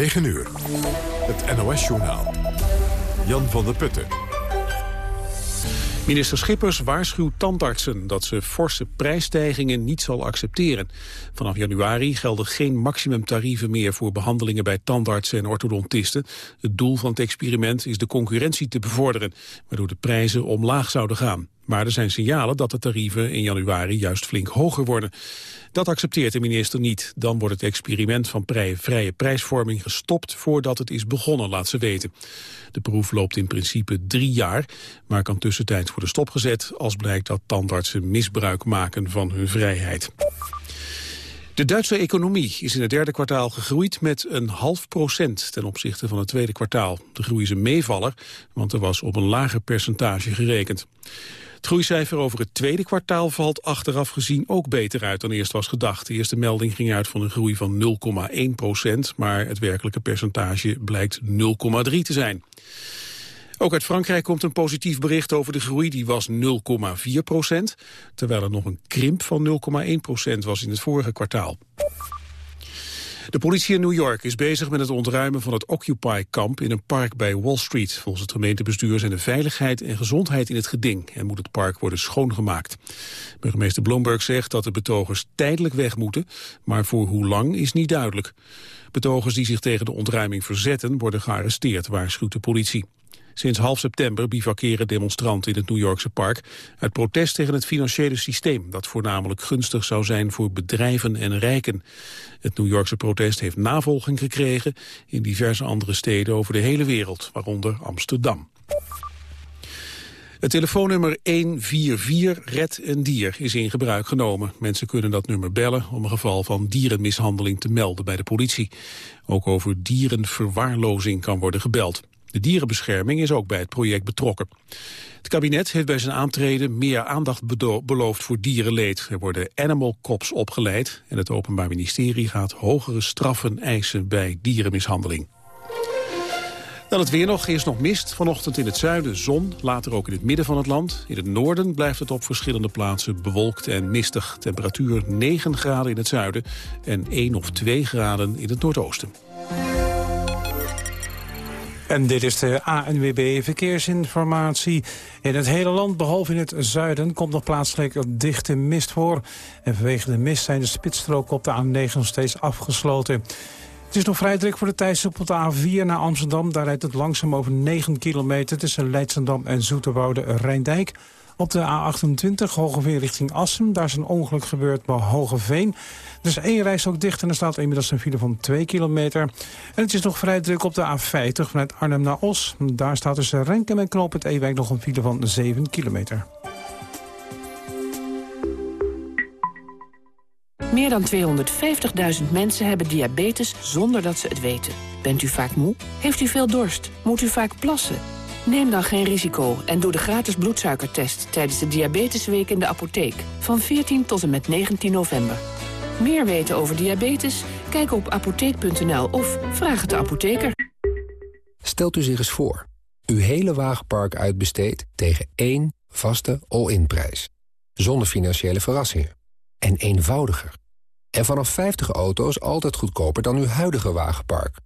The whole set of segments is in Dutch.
9 uur. Het NOS-journaal. Jan van der Putten. Minister Schippers waarschuwt tandartsen dat ze forse prijsstijgingen niet zal accepteren. Vanaf januari gelden geen maximumtarieven meer voor behandelingen bij tandartsen en orthodontisten. Het doel van het experiment is de concurrentie te bevorderen, waardoor de prijzen omlaag zouden gaan. Maar er zijn signalen dat de tarieven in januari juist flink hoger worden. Dat accepteert de minister niet. Dan wordt het experiment van vrije prijsvorming gestopt voordat het is begonnen, laat ze weten. De proef loopt in principe drie jaar, maar kan tussentijds worden stopgezet als blijkt dat tandartsen misbruik maken van hun vrijheid. De Duitse economie is in het derde kwartaal gegroeid met een half procent ten opzichte van het tweede kwartaal. De groei is een meevaller, want er was op een lager percentage gerekend. Het groeicijfer over het tweede kwartaal valt achteraf gezien ook beter uit dan eerst was gedacht. De eerste melding ging uit van een groei van 0,1 procent, maar het werkelijke percentage blijkt 0,3 te zijn. Ook uit Frankrijk komt een positief bericht over de groei. Die was 0,4 procent, terwijl er nog een krimp van 0,1 procent was in het vorige kwartaal. De politie in New York is bezig met het ontruimen van het Occupy-kamp in een park bij Wall Street. Volgens het gemeentebestuur zijn de veiligheid en gezondheid in het geding en moet het park worden schoongemaakt. Burgemeester Bloomberg zegt dat de betogers tijdelijk weg moeten, maar voor hoe lang is niet duidelijk. Betogers die zich tegen de ontruiming verzetten worden gearresteerd, waarschuwt de politie. Sinds half september bivakeren demonstranten in het New Yorkse park... uit protest tegen het financiële systeem... dat voornamelijk gunstig zou zijn voor bedrijven en rijken. Het New Yorkse protest heeft navolging gekregen... in diverse andere steden over de hele wereld, waaronder Amsterdam. Het telefoonnummer 144 Red een Dier is in gebruik genomen. Mensen kunnen dat nummer bellen om een geval van dierenmishandeling te melden bij de politie. Ook over dierenverwaarlozing kan worden gebeld. De dierenbescherming is ook bij het project betrokken. Het kabinet heeft bij zijn aantreden meer aandacht beloofd voor dierenleed. Er worden animal cops opgeleid en het Openbaar Ministerie gaat hogere straffen eisen bij dierenmishandeling. Dan het weer nog. Eerst nog mist. Vanochtend in het zuiden zon. Later ook in het midden van het land. In het noorden blijft het op verschillende plaatsen bewolkt en mistig. Temperatuur 9 graden in het zuiden en 1 of 2 graden in het noordoosten. En dit is de ANWB Verkeersinformatie. In het hele land, behalve in het zuiden, komt nog plaatselijk dichte mist voor. En vanwege de mist zijn de spitsstroken op de A9 nog steeds afgesloten. Het is nog vrij druk voor de tijdstip op de A4 naar Amsterdam. Daar rijdt het langzaam over 9 kilometer tussen Leidsendam en Zoeterwoude-Rijndijk. Op de A28 Hogeveen richting Assen. Daar is een ongeluk gebeurd bij Hogeveen. Is één reis ook dicht en er staat inmiddels een file van 2 kilometer. En het is nog vrij druk op de A50 vanuit Arnhem naar Os. Daar staat tussen Renkem en Knoop het Ewijk nog een file van 7 kilometer. Meer dan 250.000 mensen hebben diabetes zonder dat ze het weten. Bent u vaak moe? Heeft u veel dorst? Moet u vaak plassen? Neem dan geen risico en doe de gratis bloedsuikertest... tijdens de Diabetesweek in de apotheek van 14 tot en met 19 november. Meer weten over diabetes? Kijk op apotheek.nl of vraag het de apotheker. Stelt u zich eens voor. Uw hele wagenpark uitbesteedt tegen één vaste all-in prijs. Zonder financiële verrassingen. En eenvoudiger. En vanaf 50 auto's altijd goedkoper dan uw huidige wagenpark.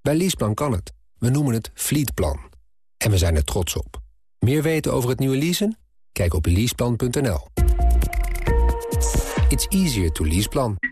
Bij Leaseplan kan het. We noemen het Fleetplan. En we zijn er trots op. Meer weten over het nieuwe leasen? Kijk op leaseplan.nl. It's easier to leaseplan.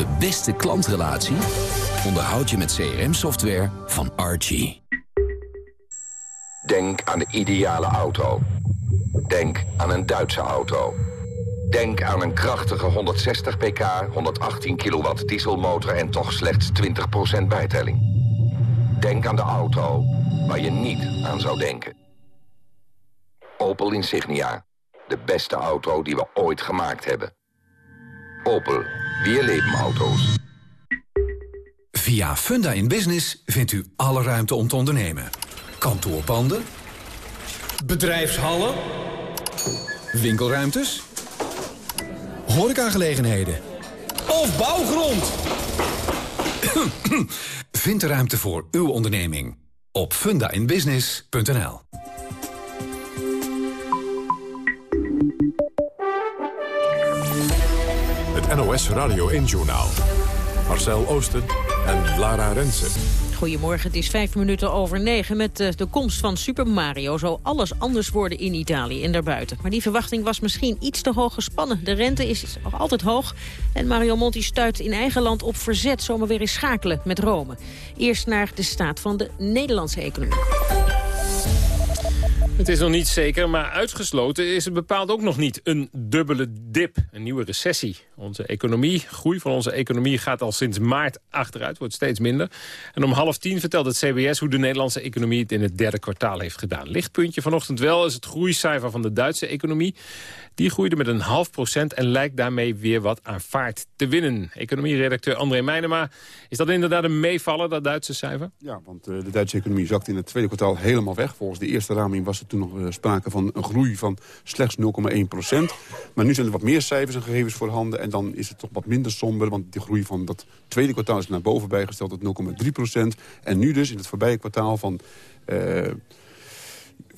De beste klantrelatie onderhoud je met CRM-software van Archie. Denk aan de ideale auto. Denk aan een Duitse auto. Denk aan een krachtige 160 pk, 118 kilowatt dieselmotor en toch slechts 20% bijtelling. Denk aan de auto waar je niet aan zou denken. Opel Insignia. De beste auto die we ooit gemaakt hebben. Opel. Wir leben auto's. Via Funda in Business vindt u alle ruimte om te ondernemen. Kantoorpanden. Bedrijfshallen. Winkelruimtes. Horecagelegenheden. Of bouwgrond. Vind de ruimte voor uw onderneming op fundainbusiness.nl. NOS Radio 1-journaal. Marcel Oosten en Lara Rensen. Goedemorgen, het is vijf minuten over negen met uh, de komst van Super Mario. Zou alles anders worden in Italië en daarbuiten. Maar die verwachting was misschien iets te hoog gespannen. De rente is nog altijd hoog. En Mario Monti stuit in eigen land op verzet zomaar weer eens schakelen met Rome. Eerst naar de staat van de Nederlandse economie. Het is nog niet zeker, maar uitgesloten is het bepaald ook nog niet. Een dubbele dip, een nieuwe recessie. Onze economie, groei van onze economie gaat al sinds maart achteruit, wordt steeds minder. En om half tien vertelt het CBS hoe de Nederlandse economie het in het derde kwartaal heeft gedaan. Lichtpuntje vanochtend wel is het groeicijfer van de Duitse economie. Die groeide met een half procent en lijkt daarmee weer wat aan vaart te winnen. Economieredacteur André Meijnema, is dat inderdaad een meevaller, dat Duitse cijfer? Ja, want uh, de Duitse economie zakt in het tweede kwartaal helemaal weg. Volgens de eerste raming was er toen nog uh, sprake van een groei van slechts 0,1 procent. Maar nu zijn er wat meer cijfers en gegevens voorhanden en dan is het toch wat minder somber, want de groei van dat tweede kwartaal is naar boven bijgesteld tot 0,3 procent. En nu dus in het voorbije kwartaal van... Uh,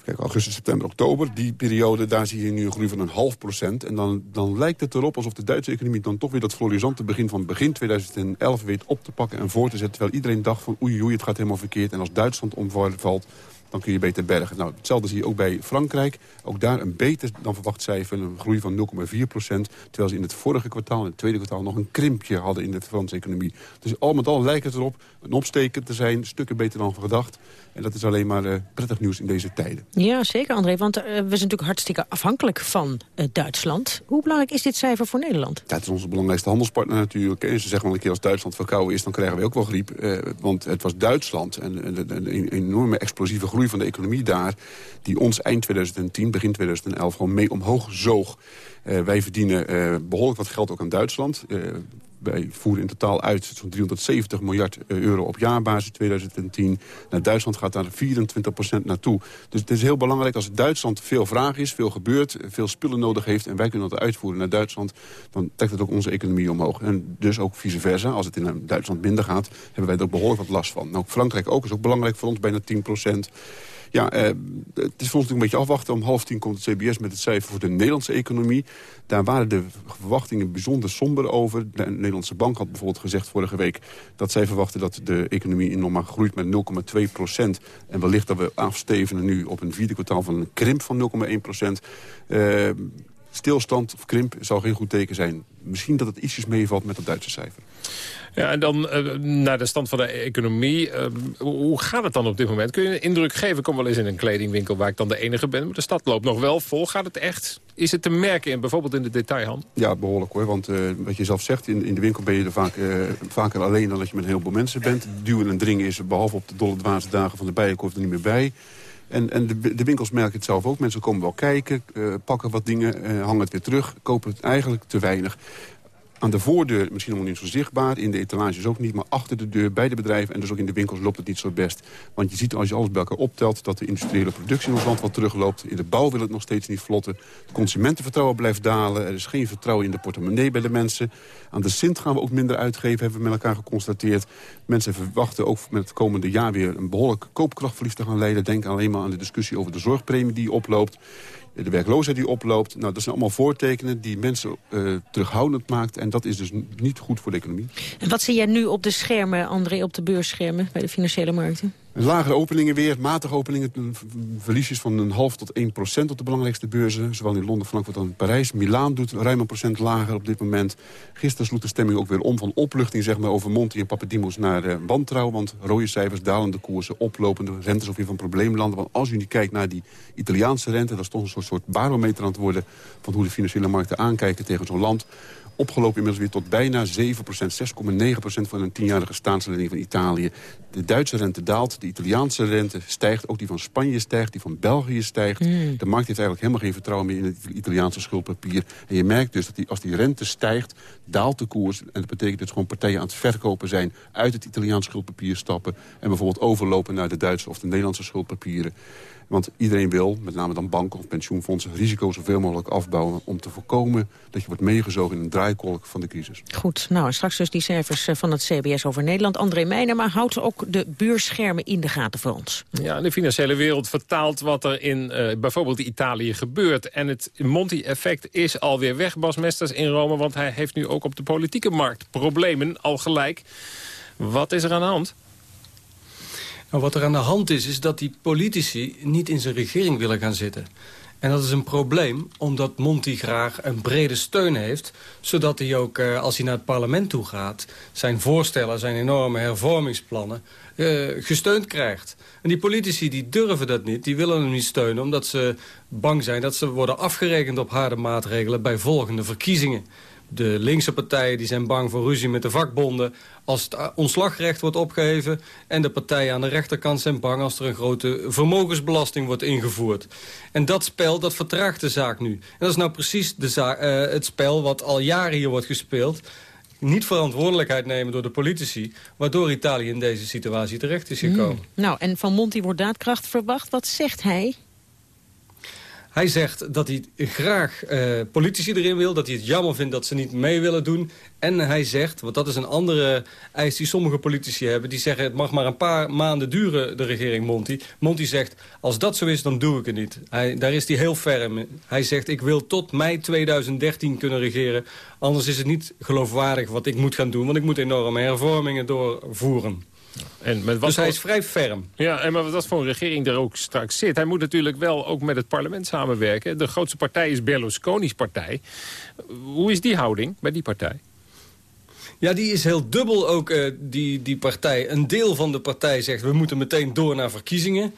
kijk, augustus, september, oktober, die periode, daar zie je nu een groei van een half procent. En dan, dan lijkt het erop alsof de Duitse economie dan toch weer dat florisante begin van begin 2011 weet op te pakken en voor te zetten. Terwijl iedereen dacht van oei oei, het gaat helemaal verkeerd. En als Duitsland omvalt, dan kun je beter bergen. Nou, hetzelfde zie je ook bij Frankrijk. Ook daar een beter dan verwacht cijfer, een groei van 0,4 procent. Terwijl ze in het vorige kwartaal, in het tweede kwartaal... nog een krimpje hadden in de Franse economie. Dus al met al lijkt het erop een opsteken te zijn. Stukken beter dan gedacht. En dat is alleen maar uh, prettig nieuws in deze tijden. Ja, zeker André, want uh, we zijn natuurlijk hartstikke afhankelijk van uh, Duitsland. Hoe belangrijk is dit cijfer voor Nederland? Ja, het is onze belangrijkste handelspartner natuurlijk. En ze zeggen wel een keer als Duitsland verkouden is, dan krijgen we ook wel griep. want het was Duitsland en een enorme explosieve groei van de economie daar... die ons eind 2010, begin 2011 gewoon mee omhoog zoog. wij verdienen behoorlijk wat geld ook aan Duitsland wij voeren in totaal uit zo'n 370 miljard eh, euro op jaarbasis 2010. Naar Duitsland gaat daar 24 procent naartoe. Dus het is heel belangrijk als Duitsland veel vraag is, veel gebeurt... veel spullen nodig heeft en wij kunnen dat uitvoeren naar Duitsland... dan trekt het ook onze economie omhoog. En dus ook vice versa. Als het in Duitsland minder gaat, hebben wij er behoorlijk wat last van. Nou, Frankrijk ook is ook belangrijk voor ons, bijna 10 procent. Ja, eh, het is ons natuurlijk een beetje afwachten. Om half tien komt het CBS met het cijfer voor de Nederlandse economie. Daar waren de verwachtingen bijzonder somber over. De Nederlandse Bank had bijvoorbeeld gezegd vorige week... dat zij verwachten dat de economie nog maar groeit met 0,2 procent. En wellicht dat we afstevenen nu op een vierde kwartaal van een krimp van 0,1 procent. Uh, stilstand of krimp zou geen goed teken zijn. Misschien dat het ietsjes meevalt met het Duitse cijfer. Ja, en dan uh, naar de stand van de economie. Uh, hoe gaat het dan op dit moment? Kun je een indruk geven? Ik kom wel eens in een kledingwinkel waar ik dan de enige ben. Maar de stad loopt nog wel vol. Gaat het echt? Is het te merken in bijvoorbeeld in de detailhandel? Ja, behoorlijk hoor. Want uh, wat je zelf zegt, in, in de winkel ben je er vaak, vaker alleen dan dat je met een heleboel mensen bent. Duwen en dringen is behalve op de dolle dwaze dagen van de bijenkorf er niet meer bij. En, en de, de, winkels merken het zelf ook. Mensen komen wel kijken, uh, pakken wat dingen, uh, hangen het weer terug. Kopen het eigenlijk te weinig. Aan de voordeur misschien nog niet zo zichtbaar. In de etalages ook niet. Maar achter de deur, bij de bedrijven en dus ook in de winkels loopt het niet zo best. Want je ziet als je alles bij elkaar optelt... dat de industriële productie in ons land wat terugloopt. In de bouw wil het nog steeds niet vlotten. Het consumentenvertrouwen blijft dalen. Er is geen vertrouwen in de portemonnee bij de mensen. Aan de Sint gaan we ook minder uitgeven, hebben we met elkaar geconstateerd. Mensen verwachten ook met het komende jaar weer een behoorlijk koopkrachtverlies te gaan leiden. Denk alleen maar aan de discussie over de zorgpremie die oploopt de werkloosheid die oploopt. Nou, dat zijn allemaal voortekenen die mensen uh, terughoudend maakt. En dat is dus niet goed voor de economie. En wat zie jij nu op de schermen, André, op de beursschermen bij de financiële markten? Lagere openingen weer, matige openingen, verliesjes van een half tot 1 procent op de belangrijkste beurzen. Zowel in Londen, Frankfurt in Parijs. Milaan doet ruim een procent lager op dit moment. Gisteren sloeg de stemming ook weer om van opluchting zeg maar, over Monti en Papadimos naar uh, wantrouw. Want rode cijfers, dalende koersen, oplopende rentes of weer van probleemlanden. Want als u nu kijkt naar die Italiaanse rente, dat is toch een soort, soort barometer aan het worden... van hoe de financiële markten aankijken tegen zo'n land opgelopen inmiddels weer tot bijna 7% 6,9% van een tienjarige staatslening van Italië. De Duitse rente daalt, de Italiaanse rente stijgt... ook die van Spanje stijgt, die van België stijgt. Hmm. De markt heeft eigenlijk helemaal geen vertrouwen meer in het Italiaanse schuldpapier. En je merkt dus dat die, als die rente stijgt, daalt de koers. En dat betekent dat gewoon partijen aan het verkopen zijn... uit het Italiaanse schuldpapier stappen... en bijvoorbeeld overlopen naar de Duitse of de Nederlandse schuldpapieren. Want iedereen wil, met name dan banken of pensioenfondsen... risico zoveel mogelijk afbouwen om te voorkomen... dat je wordt meegezogen in een draaikolk van de crisis. Goed, nou en straks dus die cijfers eh, van het CBS over Nederland. André Meijner, maar houdt ook de buurschermen in de gaten voor ons. Ja, de financiële wereld vertaalt wat er in uh, bijvoorbeeld Italië gebeurt. En het Monti-effect is alweer weg, Bas Mesters, in Rome... want hij heeft nu ook op de politieke markt problemen, al gelijk. Wat is er aan de hand? Wat er aan de hand is, is dat die politici niet in zijn regering willen gaan zitten. En dat is een probleem, omdat Monti graag een brede steun heeft... zodat hij ook, uh, als hij naar het parlement toe gaat... zijn voorstellen, zijn enorme hervormingsplannen uh, gesteund krijgt. En die politici die durven dat niet, die willen hem niet steunen... omdat ze bang zijn dat ze worden afgerekend op harde maatregelen... bij volgende verkiezingen. De linkse partijen die zijn bang voor ruzie met de vakbonden... als het ontslagrecht wordt opgeheven. En de partijen aan de rechterkant zijn bang... als er een grote vermogensbelasting wordt ingevoerd. En dat spel, dat vertraagt de zaak nu. En dat is nou precies de uh, het spel wat al jaren hier wordt gespeeld niet verantwoordelijkheid nemen door de politici... waardoor Italië in deze situatie terecht is gekomen. Mm. Nou, en van Monti wordt daadkracht verwacht. Wat zegt hij? Hij zegt dat hij graag uh, politici erin wil. Dat hij het jammer vindt dat ze niet mee willen doen. En hij zegt, want dat is een andere eis die sommige politici hebben... die zeggen het mag maar een paar maanden duren, de regering Monti. Monti zegt, als dat zo is, dan doe ik het niet. Hij, daar is hij heel ferm in. Hij zegt, ik wil tot mei 2013 kunnen regeren. Anders is het niet geloofwaardig wat ik moet gaan doen... want ik moet enorme hervormingen doorvoeren. En met wat dus hij is vrij ferm. Ja, en maar wat voor een regering er ook straks zit. Hij moet natuurlijk wel ook met het parlement samenwerken. De grootste partij is Berlusconi's partij. Hoe is die houding bij die partij? Ja, die is heel dubbel ook, uh, die, die partij. Een deel van de partij zegt, we moeten meteen door naar verkiezingen.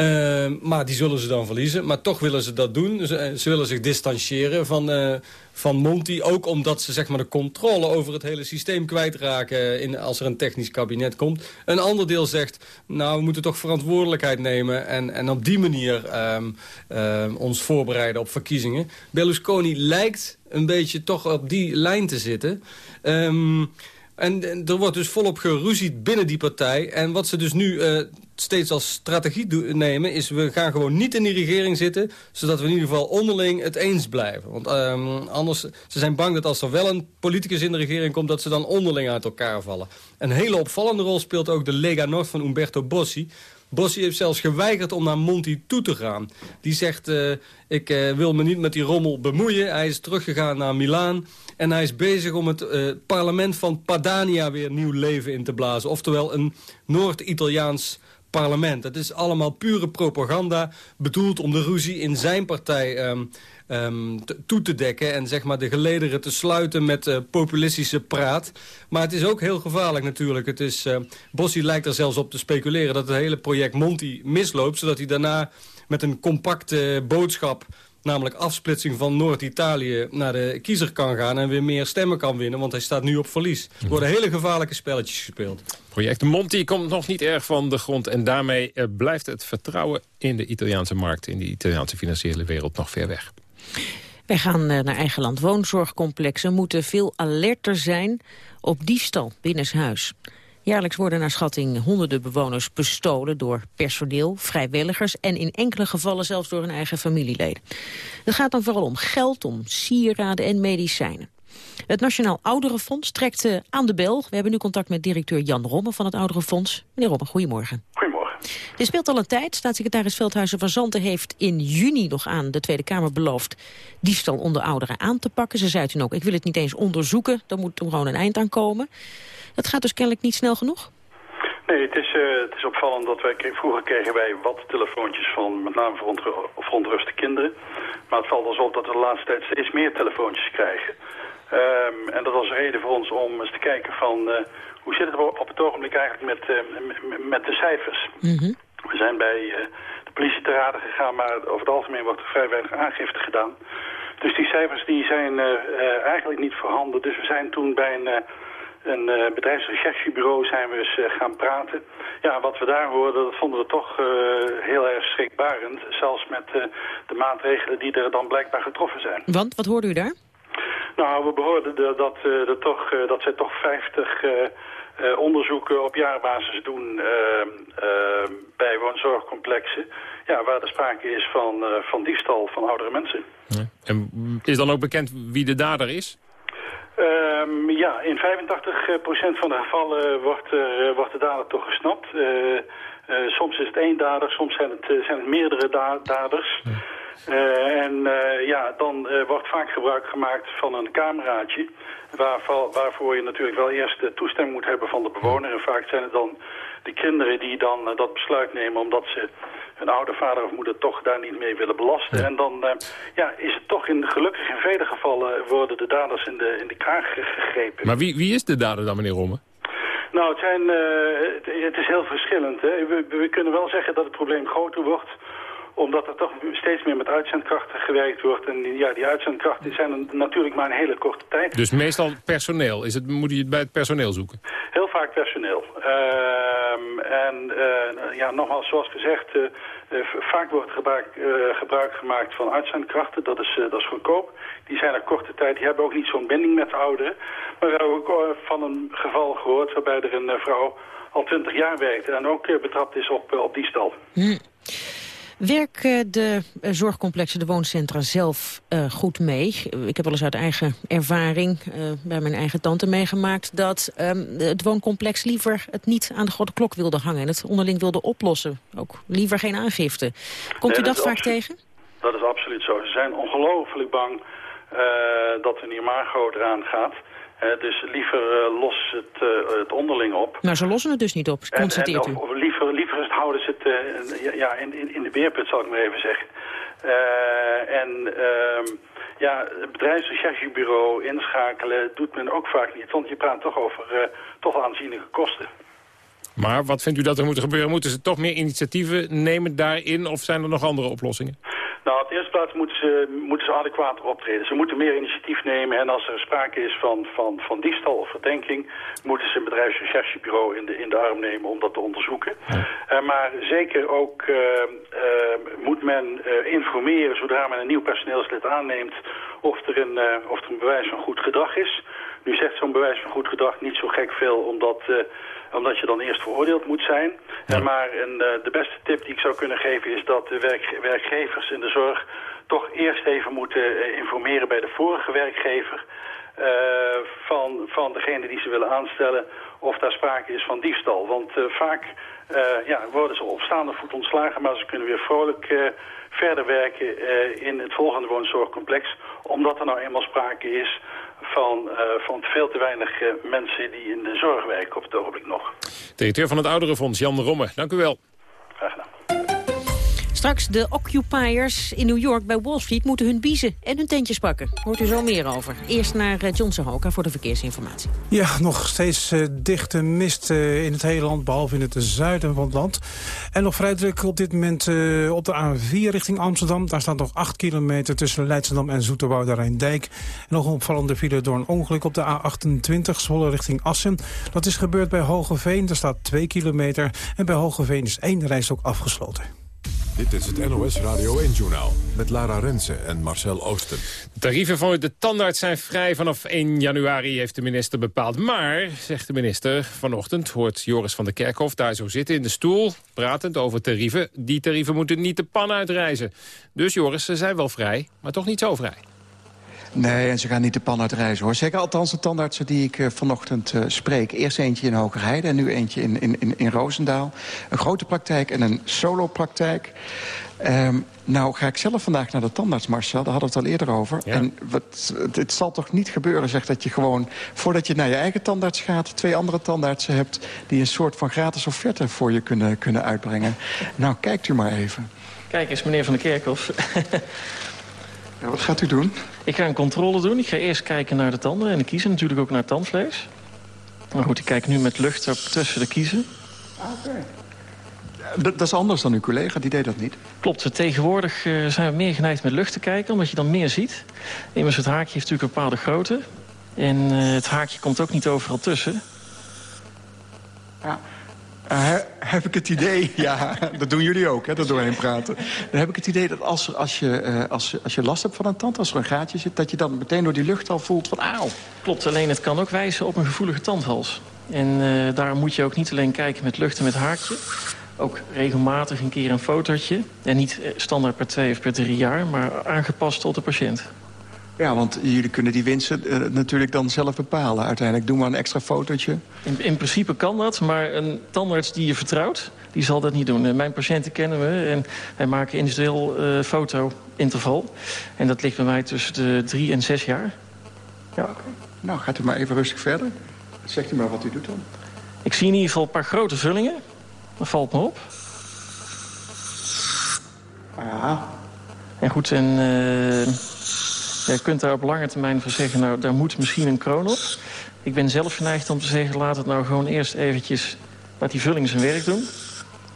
Uh, maar die zullen ze dan verliezen. Maar toch willen ze dat doen. Ze, ze willen zich distancieren van, uh, van Monti. Ook omdat ze zeg maar, de controle over het hele systeem kwijtraken... In, als er een technisch kabinet komt. Een ander deel zegt, nou, we moeten toch verantwoordelijkheid nemen... en, en op die manier um, um, ons voorbereiden op verkiezingen. Berlusconi lijkt een beetje toch op die lijn te zitten... Um, en, er wordt dus volop geruzied binnen die partij. En wat ze dus nu uh, steeds als strategie nemen... is we gaan gewoon niet in die regering zitten... zodat we in ieder geval onderling het eens blijven. Want um, anders, ze zijn bang dat als er wel een politicus in de regering komt... dat ze dan onderling uit elkaar vallen. Een hele opvallende rol speelt ook de Lega Nord van Umberto Bossi... Bossi heeft zelfs geweigerd om naar Monti toe te gaan. Die zegt, uh, ik uh, wil me niet met die rommel bemoeien. Hij is teruggegaan naar Milaan. En hij is bezig om het uh, parlement van Padania weer nieuw leven in te blazen. Oftewel een Noord-Italiaans parlement. Het is allemaal pure propaganda, bedoeld om de ruzie in zijn partij um, um, toe te dekken... en zeg maar de gelederen te sluiten met uh, populistische praat. Maar het is ook heel gevaarlijk natuurlijk. Het is, uh, Bossi lijkt er zelfs op te speculeren dat het hele project Monti misloopt... zodat hij daarna met een compacte boodschap namelijk afsplitsing van Noord-Italië naar de kiezer kan gaan... en weer meer stemmen kan winnen, want hij staat nu op verlies. Er worden hele gevaarlijke spelletjes gespeeld. Project Monti komt nog niet erg van de grond... en daarmee uh, blijft het vertrouwen in de Italiaanse markt... in de Italiaanse financiële wereld nog ver weg. Wij gaan uh, naar eigen land. Woonzorgcomplexen moeten veel alerter zijn op diefstal binnenshuis. Jaarlijks worden naar schatting honderden bewoners bestolen door personeel, vrijwilligers en in enkele gevallen zelfs door hun eigen familieleden. Het gaat dan vooral om geld, om sieraden en medicijnen. Het Nationaal Ouderenfonds trekt uh, aan de bel. We hebben nu contact met directeur Jan Romme van het Ouderenfonds. Meneer Romme, goedemorgen. Goedemorgen. Dit speelt al een tijd. Staatssecretaris Veldhuizen van Zanten heeft in juni nog aan de Tweede Kamer beloofd diefstal onder ouderen aan te pakken. Ze zei toen ook, ik wil het niet eens onderzoeken, daar moet gewoon een eind aan komen. Dat gaat dus kennelijk niet snel genoeg? Nee, het is, uh, het is opvallend dat wij vroeger kregen wij wat telefoontjes van met name verontruste kinderen. Maar het valt ons op dat we de laatste tijd steeds meer telefoontjes krijgen. Um, en dat was een reden voor ons om eens te kijken van uh, hoe zit het op het ogenblik eigenlijk met, uh, met de cijfers. Mm -hmm. We zijn bij de politie te raden gegaan, maar over het algemeen wordt er vrij weinig aangifte gedaan. Dus die cijfers die zijn eigenlijk niet voorhanden. Dus we zijn toen bij een een uh, bedrijfsrecherchebureau zijn we eens uh, gaan praten. Ja, wat we daar hoorden, dat vonden we toch uh, heel erg schrikbarend. Zelfs met de maatregelen die er dan blijkbaar getroffen zijn. Want, wat hoorde u daar? Nou, we behoorden de, dat, de toch, dat zij toch 50 onderzoeken op jaarbasis doen bij woonzorgcomplexen. Ja, waar er sprake is van, van diefstal van oudere mensen. Ja. En is dan ook bekend wie de dader is? Um, ja, in 85% van de gevallen wordt, er, wordt de dader toch gesnapt. Uh, uh, soms is het één dader, soms zijn het, zijn het meerdere da daders. Uh, en ja, dan wordt vaak gebruik gemaakt van een cameraatje... Waarvoor, waarvoor je natuurlijk wel eerst de toestemming moet hebben van de bewoner. En vaak zijn het dan de kinderen die dan dat besluit nemen... omdat ze hun oude vader of moeder toch daar niet mee willen belasten. En dan ja, is het toch in, gelukkig in vele gevallen worden de daders in de, in de kraag gegrepen. Maar wie, wie is de dader dan, meneer Romme? Nou, het, zijn, het, het, is heel verschillend. Hè. We, we, kunnen wel zeggen dat het probleem groter wordt omdat er toch steeds meer met uitzendkrachten gewerkt wordt. En ja, die uitzendkrachten zijn natuurlijk maar een hele korte tijd. Dus meestal personeel. Is het, moet je het bij het personeel zoeken? Heel vaak personeel. Uh, en uh, ja, nogmaals, zoals gezegd, uh, vaak wordt gebruik, gebruik, gemaakt van uitzendkrachten. Dat is, dat is goedkoop. Die zijn er korte tijd. Die hebben ook niet zo'n binding met ouderen. Maar we hebben ook van een geval gehoord waarbij er een vrouw al twintig jaar werkte en ook betrapt is op, op diefstal. Hm. Werken de uh, zorgcomplexen, de wooncentra zelf uh, goed mee? Ik heb wel eens uit eigen ervaring uh, bij mijn eigen tante meegemaakt... dat um, het wooncomplex liever het niet aan de grote klok wilde hangen... en het onderling wilde oplossen. Ook liever geen aangifte. Komt nee, u dat, dat vaak tegen? Dat is absoluut zo. Ze zijn ongelooflijk bang dat een imago eraan gaat... Uh, dus liever uh, los het, uh, het onderling op. Maar ze lossen het dus niet op, constateert en, en, of, of liever, liever houden ze het ja, in, in, in de beerput, zal ik maar even zeggen. en ehm, ja, het bedrijfsrecherchebureau inschakelen doet men ook vaak niet. Want je praat toch over toch aanzienlijke kosten. Maar wat vindt u dat er moet gebeuren? Moeten ze toch meer initiatieven nemen daarin of zijn er nog andere oplossingen? Nou, op de eerste plaats moeten ze, moeten ze adequater optreden. Ze moeten meer initiatief nemen en als er sprake is van, van, van diefstal of verdenking... moeten ze een bedrijfsrecherchebureau in de, in de arm nemen om dat te onderzoeken. Uh, maar zeker ook uh, uh, moet men informeren zodra men een nieuw personeelslid aanneemt... of er een, of er een bewijs van goed gedrag is. Nu zegt zo'n bewijs van goed gedrag niet zo gek veel, omdat omdat je dan eerst veroordeeld moet zijn. Ja. Maar een, uh, de beste tip die ik zou kunnen geven is dat de werk, werkgevers in de zorg toch eerst even moeten informeren bij de vorige werkgever... Uh, van, van degene die ze willen aanstellen of daar sprake is van diefstal. Want vaak ja, worden ze op staande voet ontslagen, maar ze kunnen weer vrolijk verder werken in het volgende woonzorgcomplex. Omdat er nou eenmaal sprake is van, uh, van veel te weinig uh, mensen die in de zorg werken op het ogenblik nog. Directeur van het Ouderenfonds, Jan de Romme. Dank u wel. Graag gedaan. Straks de occupiers in New York bij Wall Street moeten hun biezen en hun tentjes pakken. Hoort u zo meer over. Eerst naar uh, Johnson Hoka voor de verkeersinformatie. Ja, nog steeds uh, dichte mist uh, in het hele land, behalve in het zuiden van het land. En nog vrij druk op dit moment op de A4 richting Amsterdam. Daar staat nog 8 kilometer tussen Leidschendam en Zoeterwoude Rijndijk. En nog een opvallende file door een ongeluk op de A28 Zwolle richting Assen. Dat is gebeurd bij Hogeveen. Daar staat 2 kilometer. En bij Hogeveen is één reis ook afgesloten. Dit is het NOS Radio 1-journaal met Lara Rensen en Marcel Oosten. De tarieven voor de tandarts zijn vrij vanaf 1 januari, heeft de minister bepaald. Maar, zegt de minister, vanochtend hoort Joris van der Kerkhof daar zo zitten in de stoel... pratend over tarieven. Die tarieven moeten niet de pan uitreizen. Dus Joris, ze zijn wel vrij, maar toch niet zo vrij. Nee, en ze gaan niet de pan uitreizen hoor. Zeker althans de tandartsen die ik uh, vanochtend uh, spreek. Eerst eentje in Hogerheide en nu eentje in, in, in, in Roosendaal. Een grote praktijk en een solo-praktijk. Um, nou ga ik zelf vandaag naar de tandarts, Marcel. Daar hadden we het al eerder over. Ja. En wat, het, het, zal toch niet gebeuren, zeg, dat je gewoon... voordat je naar je eigen tandarts gaat... twee andere tandartsen hebt... die een soort van gratis offerte voor je kunnen, kunnen uitbrengen. Nou, kijkt u maar even. Kijk eens, meneer Van der Kerkhof. ja, wat gaat u doen? Ik ga een controle doen. Ik ga eerst kijken naar de tanden en de kiezen. Natuurlijk ook naar het tandvlees. Maar goed, ik kijk nu met lucht tussen de kiezen. Ah, Oké. Okay. Dat is anders dan uw collega, die deed dat niet. Klopt, tegenwoordig uh, zijn we meer geneigd met lucht te kijken... omdat je dan meer ziet. Immers, het haakje heeft natuurlijk een bepaalde grootte. En uh, het haakje komt ook niet overal tussen. Ja. Uh, heb ik het idee, ja, dat doen jullie ook, hè, dat doorheen praten. Dan heb ik het idee dat als, als, je, uh, als, als je last hebt van een tand, als er een gaatje zit... dat je dan meteen door die lucht al voelt van auw. Klopt, alleen het kan ook wijzen op een gevoelige tandhals. En uh, daarom moet je ook niet alleen kijken met lucht en met haakje... ook regelmatig een keer een fotootje. En niet standaard per twee of per drie jaar, maar aangepast tot de patiënt. Ja, want jullie kunnen die winsten uh, natuurlijk dan zelf bepalen. Uiteindelijk doen we een extra fotootje. In, in, principe kan dat, maar een tandarts die je vertrouwt, die zal dat niet doen. Uh, mijn patiënten kennen we en wij maken individueel uh, foto-interval. En dat ligt bij mij tussen de drie en zes jaar. Ja. Okay. Nou, gaat u maar even rustig verder. Zegt u maar wat u doet dan. Ik zie in ieder geval een paar grote vullingen. Dat valt me op. Ja. En goed, en... Je kunt daar op lange termijn van zeggen, nou, daar moet misschien een kroon op. Ik ben zelf geneigd om te zeggen, laat het nou gewoon eerst eventjes... laat die vulling zijn werk doen.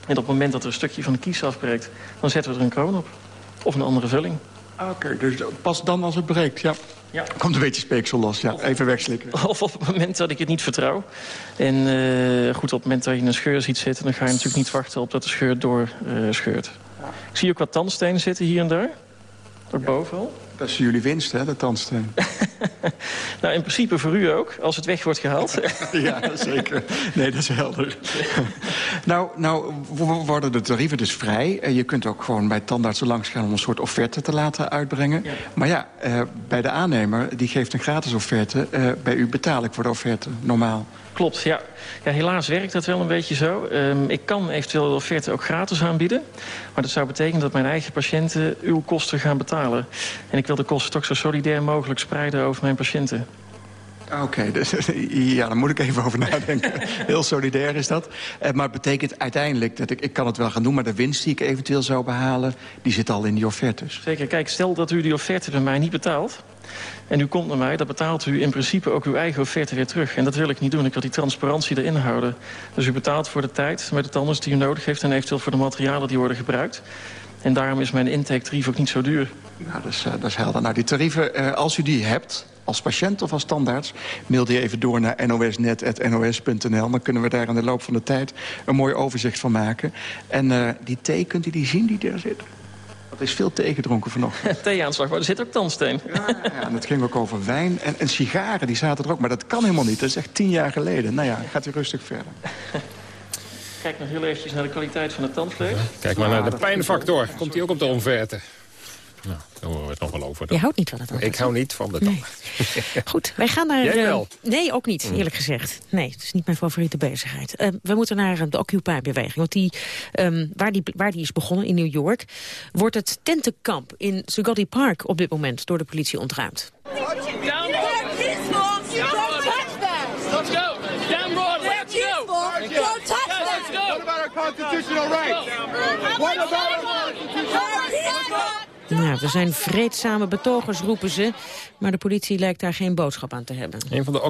En op het moment dat er een stukje van de kies afbreekt... dan zetten we er een kroon op. Of een andere vulling. Oké, okay, dus pas dan als het breekt, ja. Ja. Komt een beetje speeksel los, ja. Even wegslikken. Of op het moment dat ik het niet vertrouw. En uh, goed, op het moment dat je een scheur ziet zitten... dan ga je natuurlijk niet wachten op dat de scheur door uh, scheurt. Ja. Ik zie ook wat tandstenen zitten hier en daar. Daarboven. Dat is jullie winst, hè, de tandsteen. nou, in principe voor u ook, als het weg wordt gehaald. ja, zeker. Nee, dat is helder. nou, nou worden de tarieven dus vrij. Je kunt ook gewoon bij tandartsen langs gaan om een soort offerte te laten uitbrengen. Ja. Maar ja, uh, bij de aannemer, die geeft een gratis offerte. Uh, bij u betaal ik voor de offerte, normaal. Klopt, ja. ja. Helaas werkt dat wel een beetje zo. Um, ik kan eventueel de offerte ook gratis aanbieden. Maar dat zou betekenen dat mijn eigen patiënten uw kosten gaan betalen. En ik wil de kosten toch zo solidair mogelijk spreiden over mijn patiënten. Oké, okay, dus, ja, daar moet ik even over nadenken. Heel solidair is dat. Uh, maar het betekent uiteindelijk dat ik, ik kan het wel gaan doen... maar de winst die ik eventueel zou behalen, die zit al in die offertes. Zeker. Kijk, stel dat u die offerte bij mij niet betaalt... en u komt naar mij, dan betaalt u in principe ook uw eigen offerte weer terug. En dat wil ik niet doen. Ik wil die transparantie erin houden. Dus u betaalt voor de tijd met het anders die u nodig heeft... en eventueel voor de materialen die worden gebruikt. En daarom is mijn intake-tarief ook niet zo duur. Nou, dat is, uh, dat is helder. Nou, die tarieven, uh, als u die hebt als patiënt of als tandarts... mail die even door naar nosnet.nos.nl. Dan kunnen we daar in de loop van de tijd een mooi overzicht van maken. En uh, die thee, kunt u die zien die daar zit? Dat is veel thee gedronken vanochtend. Theeaanslag, maar er zit ook tandsteen. Ja, ja, en het ging ook over wijn en, en sigaren, die zaten er ook. Maar dat kan helemaal niet, dat is echt tien jaar geleden. Nou ja, gaat u rustig verder. Kijk nog heel eventjes naar de kwaliteit van het tandvlees. Kijk maar naar de pijnfactor. Komt die ook op de omverte? Nou, daar horen we het nog wel over. Je houdt niet van het tand. Ik hou niet van de tand. Nee. Goed, wij gaan naar... Jij wel? Uh, nee, ook niet, eerlijk gezegd. Nee, het is niet mijn favoriete bezigheid. Uh, we moeten naar de Occupy-beweging. Want die, um, waar, die, waar die is begonnen in New York... wordt het tentenkamp in Sugodi Park op dit moment door de politie ontruimd. constitutional rights. What about our constitutional Nou, er zijn vreedzame betogers, roepen ze. Maar de politie lijkt daar geen boodschap aan te hebben. Een van de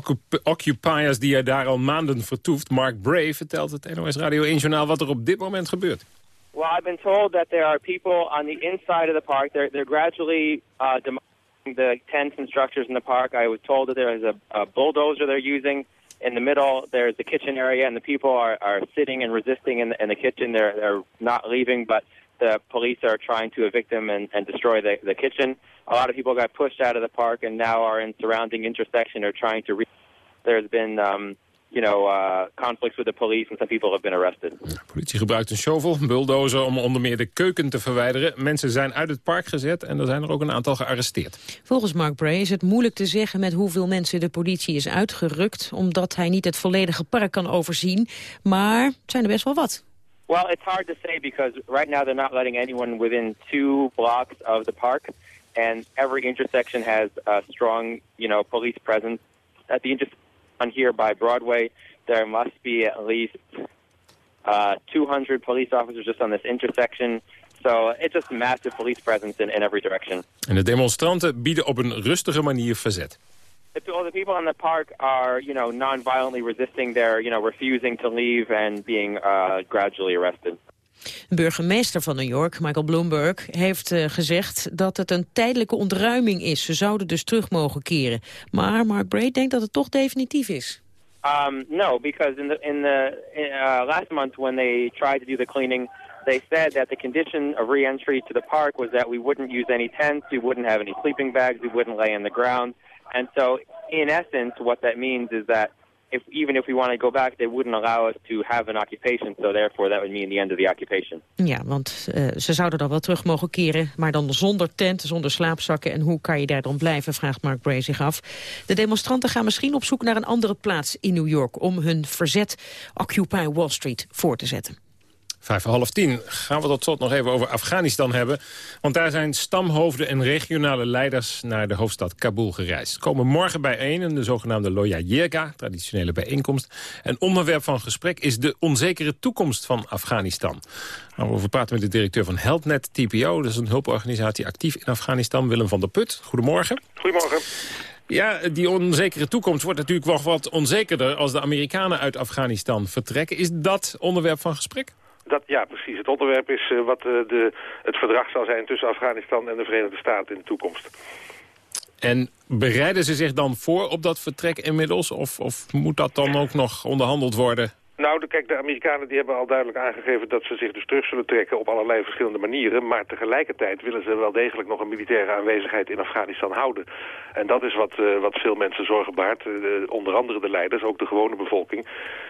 occupiers die er daar al maanden vertoeft, Mark Bray... vertelt het NOS Radio 1 Journaal wat er op dit moment gebeurt. Well, I've been told that there are people on the inside of the park. They're, they're gradually uh, demolishing the tents and structures in the park. I was told that there is a, a bulldozer they're using in the middle, there's the kitchen area, and the people are, are sitting and resisting in the, in the kitchen. They're, they're not leaving, but the police are trying to evict them and, and destroy the, the kitchen. A lot of people got pushed out of the park and now are in surrounding intersection or trying to. Re- There's been um, you know, uh, conflicts with the police and some people have been arrested. De politie gebruikt een shovel, een bulldozer, om onder meer de keuken te verwijderen. Mensen zijn uit het park gezet en er zijn er ook een aantal gearresteerd. Volgens Mark Bray is het moeilijk te zeggen met hoeveel mensen de politie is uitgerukt, omdat hij niet het volledige park kan overzien. Maar het zijn er best wel wat. Well, it's hard to say because right now they're not letting anyone within two blocks of the park, and every intersection has a strong, you know, police presence. At the intersection here by Broadway, there must be at least uh, 200 police officers just on this intersection. So it's just massive police presence in, in every direction. En de demonstranten bieden op een rustige manier verzet. The, the people in the park are, you know, non-violently resisting. They're, you know, refusing to leave and being uh, gradually arrested. De burgemeester van New York, Michael Bloomberg, heeft uh, gezegd dat het een tijdelijke ontruiming is. Ze zouden dus terug mogen keren. Maar Mark Braid denkt dat het toch definitief is. Um, no, because in the in the in, uh, last month when they tried to do the cleaning, they said that the condition of re-entry to the park was that we wouldn't use any tents, we wouldn't have any sleeping bags, we wouldn't lay on the ground, and so in essence, what that means is that if even if we want to go back, they wouldn't allow us to have an occupation. So therefore, that would mean the end of the occupation. Ja, want uh, ze zouden dan wel terug mogen keren, maar dan zonder tent, zonder slaapzakken. En hoe kan je daar dan blijven, vraagt Mark Bray zich af. De demonstranten gaan misschien op zoek naar een andere plaats in New York... om hun verzet Occupy Wall Street voor te zetten. Vijf voor half tien gaan we tot slot nog even over Afghanistan hebben. Want daar zijn stamhoofden en regionale leiders naar de hoofdstad Kabul gereisd. Komen morgen bijeen in de zogenaamde Loya Jirga, traditionele bijeenkomst. En onderwerp van gesprek is de onzekere toekomst van Afghanistan. Nou, we praten met de directeur van HealthNet TPO. Dat is een hulporganisatie actief in Afghanistan. Willem van der Put, goedemorgen. Goedemorgen. Ja, die onzekere toekomst wordt natuurlijk wel wat onzekerder... als de Amerikanen uit Afghanistan vertrekken. Is dat onderwerp van gesprek? Dat, ja, precies. Het onderwerp is uh, wat uh, de, het verdrag zal zijn tussen Afghanistan en de Verenigde Staten in de toekomst. En bereiden ze zich dan voor op dat vertrek inmiddels? Of, of moet dat dan ook nog onderhandeld worden nou, kijk, de Amerikanen die hebben al duidelijk aangegeven dat ze zich dus terug zullen trekken op allerlei verschillende manieren. Maar tegelijkertijd willen ze wel degelijk nog een militaire aanwezigheid in Afghanistan houden. En dat is wat, uh, wat veel mensen zorgen baart. Uh, onder andere de leiders, ook de gewone bevolking.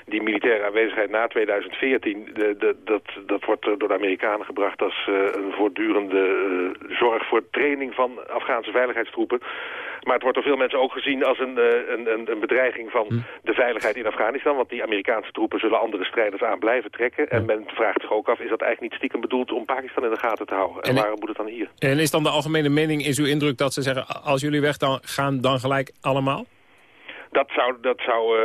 Die militaire aanwezigheid na 2014, de, de, dat, dat wordt door de Amerikanen gebracht als uh, een voortdurende zorg voor training van Afghaanse veiligheidstroepen. Maar het wordt door veel mensen ook gezien als een, een, een, een bedreiging van hm. de veiligheid in Afghanistan. Want die Amerikaanse troepen zullen andere strijders aan blijven trekken. En men vraagt zich ook af, is dat eigenlijk niet stiekem bedoeld om Pakistan in de gaten te houden? En, en waarom moet het dan hier? En is dan de algemene mening, is uw indruk dat ze zeggen, als jullie weg dan gaan, dan gelijk allemaal? Dat zou, dat zou uh,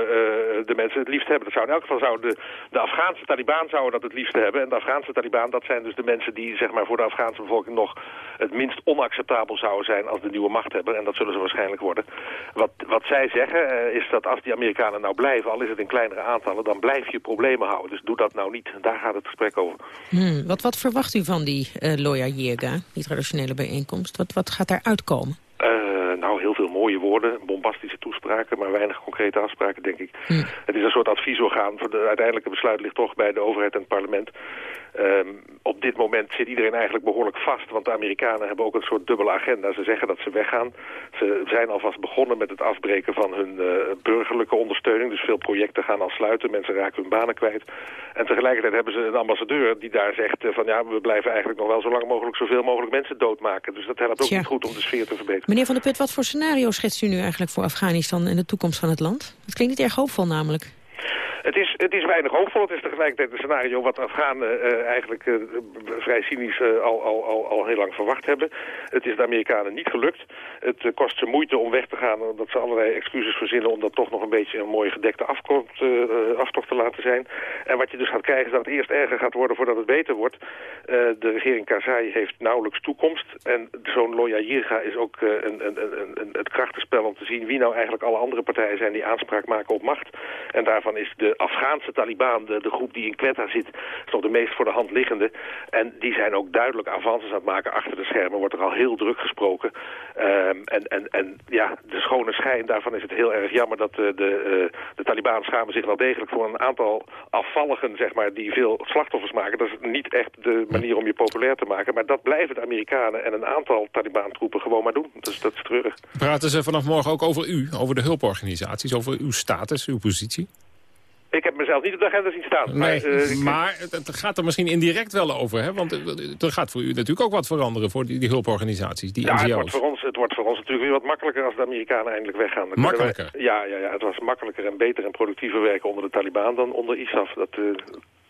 de mensen het liefst hebben. Dat zou in elk geval zou de, de Afghaanse Taliban zouden dat het liefst hebben. En de Afghaanse Taliban, dat zijn dus de mensen die zeg maar, voor de Afghaanse bevolking nog het minst onacceptabel zouden zijn als de nieuwe macht hebben. En dat zullen ze waarschijnlijk worden. Wat, wat zij zeggen uh, is dat als die Amerikanen nou blijven, al is het in kleinere aantallen, dan blijf je problemen houden. Dus doe dat nou niet. Daar gaat het gesprek over. Hmm, wat, wat verwacht u van die uh, Loya Jirga, die traditionele bijeenkomst? Wat, wat gaat daar uitkomen? Nou, heel veel mooie woorden, bombastische toespraken, maar weinig concrete afspraken, denk ik. Hm. Het is een soort adviesorgaan. Voor de uiteindelijke besluit ligt toch bij de overheid en het parlement. Um, op dit moment zit iedereen eigenlijk behoorlijk vast, want de Amerikanen hebben ook een soort dubbele agenda. Ze zeggen dat ze weggaan. Ze zijn alvast begonnen met het afbreken van hun uh, burgerlijke ondersteuning. Dus veel projecten gaan al sluiten, mensen raken hun banen kwijt. En tegelijkertijd hebben ze een ambassadeur die daar zegt uh, van ja, we blijven eigenlijk nog wel zo lang mogelijk zoveel mogelijk mensen doodmaken. Dus dat helpt ook niet goed om de sfeer te verbeteren. Meneer Van der Put, wat voor scenario schetst u nu eigenlijk voor Afghanistan en de toekomst van het land? Het klinkt niet erg hoopvol namelijk. Het is, het is weinig hoopvol. Het is tegelijkertijd een scenario wat Afghanen uh, eigenlijk uh, vrij cynisch uh, al, al, al, al heel lang verwacht hebben. Het is de Amerikanen niet gelukt. Het kost ze moeite om weg te gaan, omdat ze allerlei excuses verzinnen om dat toch nog een beetje een mooie gedekte aftocht, aftocht te laten zijn. En wat je dus gaat krijgen is dat het eerst erger gaat worden voordat het beter wordt. de regering Karzai heeft nauwelijks toekomst. En zo'n Loya Jirga is ook een, een, een, het krachtenspel om te zien wie nou eigenlijk alle andere partijen zijn die aanspraak maken op macht. En daarvan is de Afghaanse Taliban, de, de groep die in Quetta zit, is nog de meest voor de hand liggende. En die zijn ook duidelijk avances aan het maken. Achter de schermen wordt er al heel druk gesproken. Um, en, en, en ja, de schone schijn, daarvan is het heel erg jammer dat uh, de, uh, de Taliban schamen zich wel degelijk voor een aantal afvalligen, zeg maar, die veel slachtoffers maken. Dat is niet echt de manier om je populair te maken. Maar dat blijven de Amerikanen en een aantal Taliban-troepen gewoon maar doen. Dus dat is treurig. Praten ze vanaf morgen ook over u, over de hulporganisaties, over uw status, uw positie? Ik heb mezelf niet op de agenda zien staan. Nee, maar, uh, maar het, gaat er misschien indirect wel over. Hè? Want er gaat voor u natuurlijk ook wat veranderen voor die, die hulporganisaties, die ja, NGO's. Het wordt, voor ons, het wordt voor ons natuurlijk weer wat makkelijker als de Amerikanen eindelijk weggaan. makkelijker? ja, ja, ja, het was makkelijker en beter en productiever werken onder de Taliban dan onder ISAF. Dat, uh,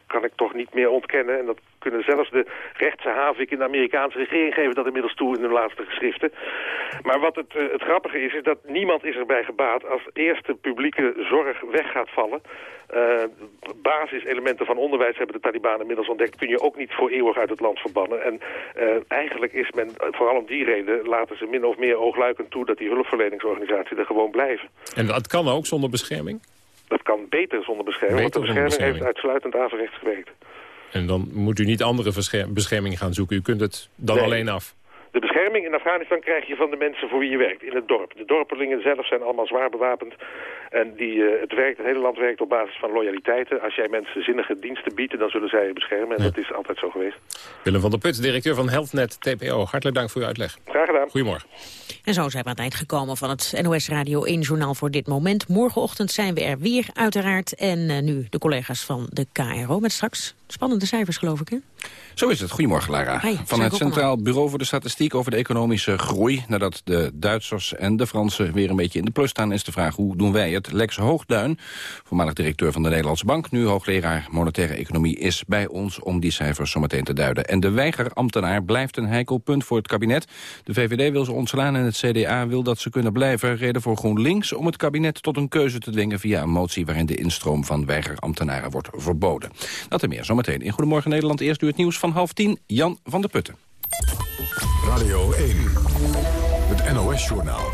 kan ik toch niet meer ontkennen. En dat kunnen zelfs de rechtse havik in de Amerikaanse regering geven dat inmiddels toe in hun laatste geschriften. Maar wat het, uh, het grappige is, is dat niemand is erbij gebaat als eerste publieke zorg weg gaat vallen. Uh, basiselementen van onderwijs hebben de Taliban inmiddels ontdekt. Kun je ook niet voor eeuwig uit het land verbannen. En uh, eigenlijk is men, vooral om die reden, laten ze min of meer oogluikend toe dat die hulpverleningsorganisaties er gewoon blijven. En dat kan ook zonder bescherming? Dat kan beter zonder bescherming, beter want de bescherming, bescherming, heeft uitsluitend averechts gewerkt. En dan moet u niet andere bescherming gaan zoeken. U kunt het dan Nee. alleen af. De bescherming in Afghanistan krijg je van de mensen voor wie je werkt, in het dorp. De dorpelingen zelf zijn allemaal zwaar bewapend. En die, eh, het, werkt, het hele land werkt op basis van loyaliteiten. Als jij mensen zinnige diensten biedt, dan zullen zij je beschermen. En dat is altijd zo geweest. Willem van der Put, directeur van HealthNet TPO. Hartelijk dank voor uw uitleg. Graag gedaan. Goedemorgen. En zo zijn we aan het eind gekomen van het NOS Radio 1 Journaal voor dit moment. Morgenochtend zijn we er weer, uiteraard. En eh, nu de collega's van de KRO met straks spannende cijfers, geloof ik, hè? Zo is het. Goedemorgen, Lara. Hi, Van het. Centraal Bureau voor de Statistiek over de economische groei. Nadat de Duitsers en de Fransen weer een beetje in de plus staan... is de vraag hoe doen wij het? Lex Hoogduin, voormalig directeur van de Nederlandse Bank... nu hoogleraar monetaire economie, is bij ons om die cijfers zometeen te duiden. En de weigerambtenaar blijft een heikel punt voor het kabinet. De VVD wil ze ontslaan en het CDA wil dat ze kunnen blijven. Reden voor GroenLinks om het kabinet tot een keuze te dwingen... via een motie waarin de instroom van weigerambtenaren wordt verboden. Dat en meer zometeen in Goedemorgen Nederland. Eerst het nieuws van half tien. Jan van der Putten. Radio 1, het NOS-journaal.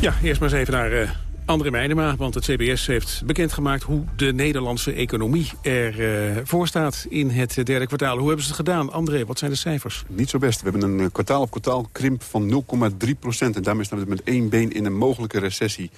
Ja, eerst maar eens even naar uh, André Meijnema. Want het CBS heeft bekendgemaakt hoe de Nederlandse economie ervoor uh, staat in het derde kwartaal. Hoe hebben ze het gedaan? André, wat zijn de cijfers? Niet zo best. We hebben een uh, kwartaal op kwartaal krimp van 0,3 procent. En daarmee staan we met één been in een mogelijke recessie.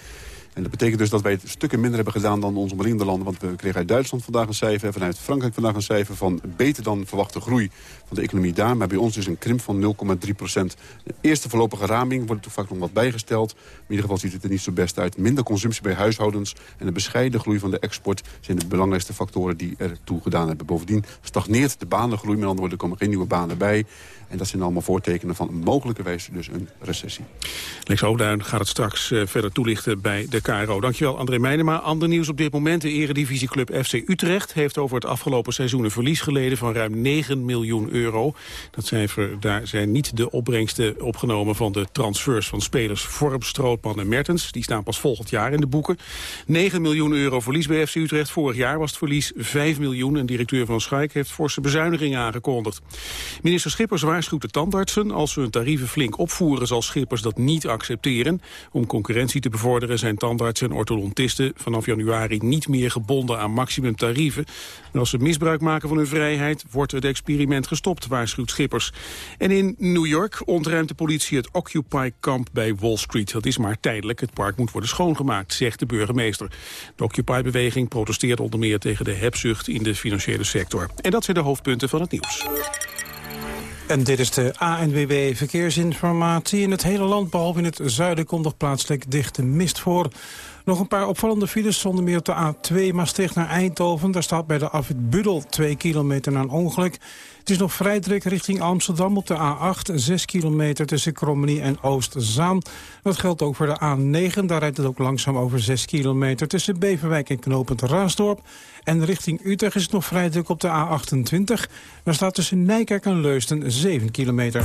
En dat betekent dus dat wij het stukken minder hebben gedaan dan onze omringende landen. Want we kregen uit Duitsland vandaag een cijfer. En vanuit Frankrijk vandaag een cijfer van beter dan verwachte groei van de economie daar. Maar bij ons dus een krimp van 0,3 procent. De eerste voorlopige raming wordt er vaak nog wat bijgesteld. Maar in ieder geval ziet het er niet zo best uit. Minder consumptie bij huishoudens en een bescheiden groei van de export... zijn de belangrijkste factoren die ertoe gedaan hebben. Bovendien stagneert de banengroei. Met andere woorden, er komen geen nieuwe banen bij. En dat zijn allemaal voortekenen van mogelijkerwijs dus een recessie. Lex Hoogduin gaat het straks uh, verder toelichten bij de KRO. Dankjewel André Meijnema. Ander nieuws op dit moment. De eredivisieclub FC Utrecht heeft over het afgelopen seizoen een verlies geleden van ruim 9 miljoen euro. Dat cijfer, daar zijn niet de opbrengsten opgenomen van de transfers van spelers Vorm, Strootman en Mertens. Die staan pas volgend jaar in de boeken. 9 miljoen euro verlies bij FC Utrecht. Vorig jaar was het verlies 5 miljoen. En directeur van Schaik heeft forse bezuinigingen aangekondigd. Minister Schippers waarschuwt de tandartsen. Als ze hun tarieven flink opvoeren zal Schippers dat niet accepteren. Om concurrentie te bevorderen zijn tandartsen en orthodontisten vanaf januari niet meer gebonden aan maximumtarieven. En als ze misbruik maken van hun vrijheid wordt het experiment gestopt, waarschuwt Schippers. En in New York ontruimt de politie het Occupy-kamp bij Wall Street. Dat is maar tijdelijk. Het park moet worden schoongemaakt, zegt de burgemeester. De Occupy-beweging protesteert onder meer tegen de hebzucht in de financiële sector. En dat zijn de hoofdpunten van het nieuws. En dit is de ANWB Verkeersinformatie. In het hele land, behalve in het zuiden, komt nog plaatselijk dichte mist voor. Nog een paar opvallende files, zonder meer op de A2 Maastricht naar Eindhoven. Daar staat bij de afwit Buddel 2 kilometer na een ongeluk. Het is nog vrij druk richting Amsterdam op de A8. 6 kilometer tussen Krommenie en Oost-Zaan. Dat geldt ook voor de A9. Daar rijdt het ook langzaam over 6 kilometer tussen Beverwijk en Knopend Raasdorp. En richting Utrecht is het nog vrij druk op de A28. Daar staat tussen Nijkerk en Leusden 7 kilometer.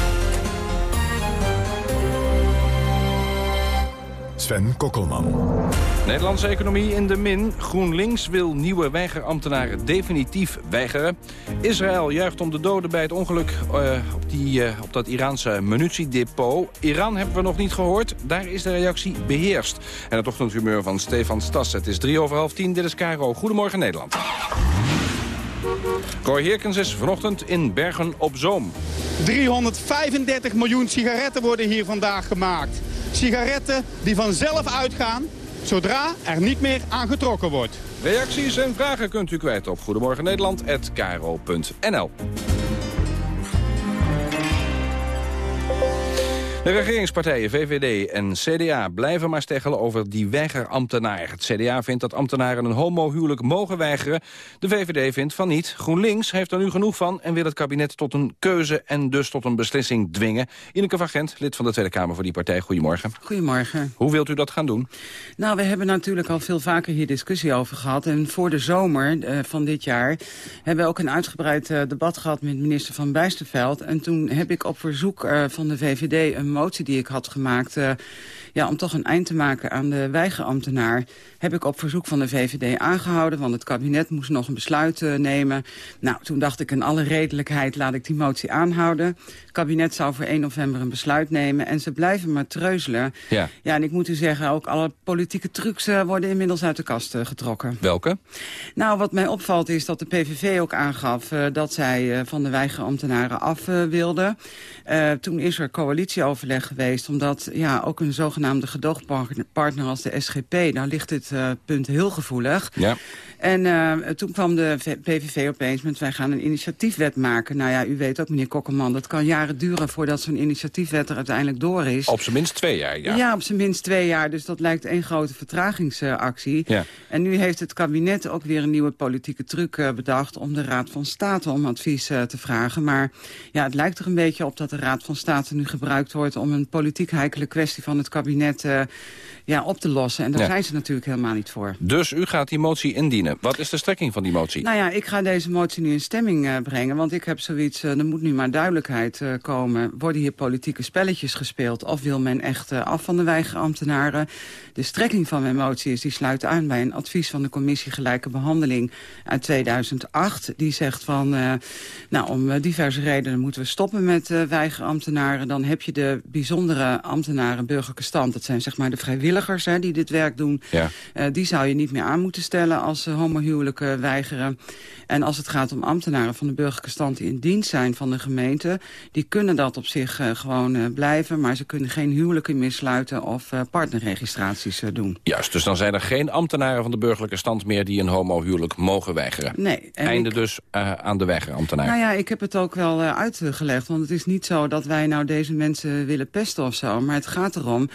Sven Kokkelman. Nederlandse economie in de min. GroenLinks wil nieuwe weigerambtenaren definitief weigeren. Israël juicht om de doden bij het ongeluk uh, op, die, uh, op dat Iraanse munitiedepot. Iran hebben we nog niet gehoord. Daar is de reactie beheerst. En het ochtendhumeur van Stefan Stas. Het is drie over half tien. Dit is Caro. Goedemorgen Nederland. Roy Heerkens is vanochtend in Bergen op Zoom. 335 miljoen sigaretten worden hier vandaag gemaakt. Sigaretten die vanzelf uitgaan zodra er niet meer aan getrokken wordt. Reacties en vragen kunt u kwijt op goedemorgennederland.nl. De regeringspartijen VVD en CDA blijven maar steggelen over die weigerambtenaar. Het CDA vindt dat ambtenaren een homohuwelijk mogen weigeren. De VVD vindt van niet. GroenLinks heeft er nu genoeg van en wil het kabinet tot een keuze en dus tot een beslissing dwingen. Ineke van Gent, lid van de Tweede Kamer voor die partij. Goedemorgen. Goedemorgen. Hoe wilt u dat gaan doen? Nou, we hebben natuurlijk al veel vaker hier discussie over gehad. En voor de zomer uh, van dit jaar hebben we ook een uitgebreid uh, debat gehad met minister Van Bijsterveld. En toen heb ik op verzoek uh, van de VVD een motie die ik had gemaakt... Ja, om toch een eind te maken aan de weigerambtenaar... heb ik op verzoek van de VVD aangehouden... want het kabinet moest nog een besluit uh, nemen. Nou, toen dacht ik in alle redelijkheid laat ik die motie aanhouden. Het kabinet zou voor 1 november een besluit nemen... en ze blijven maar treuzelen. Ja. ja, en ik moet u zeggen, ook alle politieke trucs uh, worden inmiddels uit de kast getrokken. Welke? Nou, wat mij opvalt is dat de PVV ook aangaf... dat zij van de weigerambtenaren af wilden. toen is er coalitieoverleg geweest... omdat ja, ook een zogenaamde gedoogpartner als de SGP... daar ligt dit uh, punt heel gevoelig. Ja. En uh, toen kwam de PVV opeens met... wij gaan een initiatiefwet maken. Nou ja, u weet ook, meneer Kokkerman... dat kan jaren duren voordat zo'n initiatiefwet er uiteindelijk door is. Op zijn minst twee jaar, ja. Ja, op zijn minst twee jaar. Dus dat lijkt één grote vertragingsactie. Ja. En nu heeft het kabinet ook weer een nieuwe politieke truc uh, bedacht... om de Raad van State om advies te vragen. Maar ja, het lijkt er een beetje op dat de Raad van State nu gebruikt wordt... om een politiek heikele kwestie van het kabinet uh, ja, op te lossen. En daar Ja. zijn ze natuurlijk helemaal niet voor. Dus u gaat die motie indienen. Wat is de strekking van die motie? Nou ja, ik ga deze motie nu in stemming uh, brengen. Want ik heb zoiets, uh, er moet nu maar duidelijkheid komen. Worden hier politieke spelletjes gespeeld? Of wil men echt af van de weigerambtenaren? De strekking van mijn motie is, die sluit aan bij een advies van de Commissie Gelijke Behandeling uit 2008. Die zegt van, uh, nou om diverse redenen moeten we stoppen met uh, weigerambtenaren. Dan heb je de bijzondere ambtenaren burgerlijke stand. Dat zijn zeg maar de vrijwilligers hè, die dit werk doen. Ja. Uh, die zou je niet meer aan moeten stellen als uh, homohuwelijken weigeren. En als het gaat om ambtenaren van de burgerlijke stand die in dienst zijn van de gemeente... die kunnen dat op zich uh, gewoon uh, blijven, maar ze kunnen geen huwelijken meer sluiten of partnerregistraties doen. Juist, dus dan zijn er geen ambtenaren van de burgerlijke stand meer... die een homohuwelijk mogen weigeren. Nee. Einde ik- dus aan de weigerambtenaar. Nou ja, ik heb het ook wel uitgelegd. Want het is niet zo dat wij nou deze mensen willen pesten of zo. Maar het gaat erom,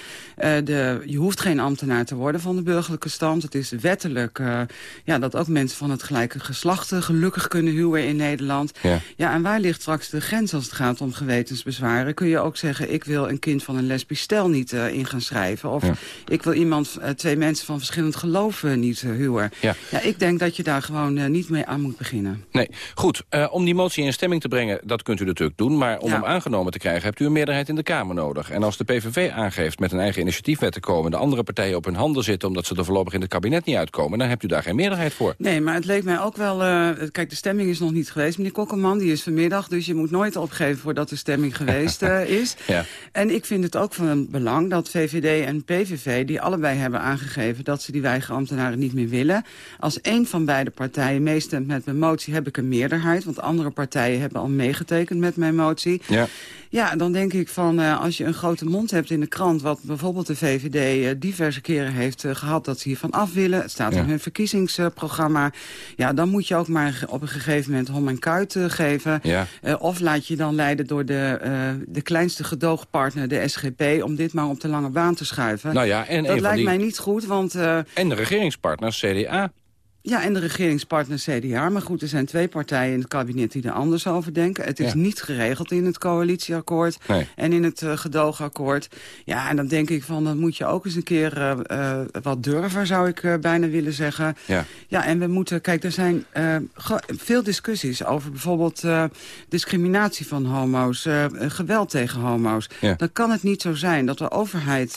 de, je hoeft geen ambtenaar te worden van de burgerlijke stand. Het is wettelijk uh, ja, dat ook mensen van het gelijke geslacht uh, gelukkig kunnen huwen in Nederland. Ja. ja, en waar ligt straks de grens als het gaat om gewetensbezwaren? Kun je ook zeggen, ik wil een kind van een lesbisch stel niet in gaan schrijven. Of Ja. ik wil iemand, twee mensen van verschillend geloof niet huwen. Ja. ja, ik denk dat je daar gewoon niet mee aan moet beginnen. Nee, goed. Uh, om die motie in stemming te brengen, dat kunt u natuurlijk doen. Maar om Ja. hem aangenomen te krijgen, hebt u een meerderheid in de Kamer nodig. En als de PVV aangeeft met een eigen initiatiefwet te komen... de andere partijen op hun handen zitten omdat ze er voorlopig in het kabinet niet uitkomen... dan hebt u daar geen meerderheid voor. Nee, maar het leek mij ook wel... Uh, kijk, de stemming is nog niet geweest, meneer Kokkerman. Die is vanmiddag, dus je moet nooit opgeven voordat de stemming geweest uh, is. Ja. En ik vind het ook van belang dat VVD en PVV... die allebei hebben aangegeven dat ze die weigerambtenaren niet meer willen. Als één van beide partijen meestemt met mijn motie... heb ik een meerderheid, want andere partijen hebben al meegetekend met mijn motie. Ja. Ja, dan denk ik van uh, als je een grote mond hebt in de krant... wat bijvoorbeeld de VVD uh, diverse keren heeft uh, gehad dat ze hiervan af willen... het staat Ja. in hun verkiezingsprogramma... ja, dan moet je ook maar op een gegeven moment hom en kuit geven. Ja. Of laat je dan leiden door de, de kleinste gedoogpartner, de SGP... om dit maar op de lange baan te schuiven. Nou ja, en dat lijkt die- mij niet goed, want... En de regeringspartners, CDA. Ja, en de regeringspartner CDA. Maar goed, er zijn twee partijen in het kabinet die er anders over denken. Het is Ja. niet geregeld in het coalitieakkoord Nee. en in het uh, gedoogakkoord. Ja, en dan denk ik van, dan moet je ook eens een keer uh, uh, wat durven, zou ik bijna willen zeggen. Ja. Ja, en we moeten, kijk, er zijn veel discussies over bijvoorbeeld discriminatie van homo's, geweld tegen homo's. Ja. Dan kan het niet zo zijn dat de overheid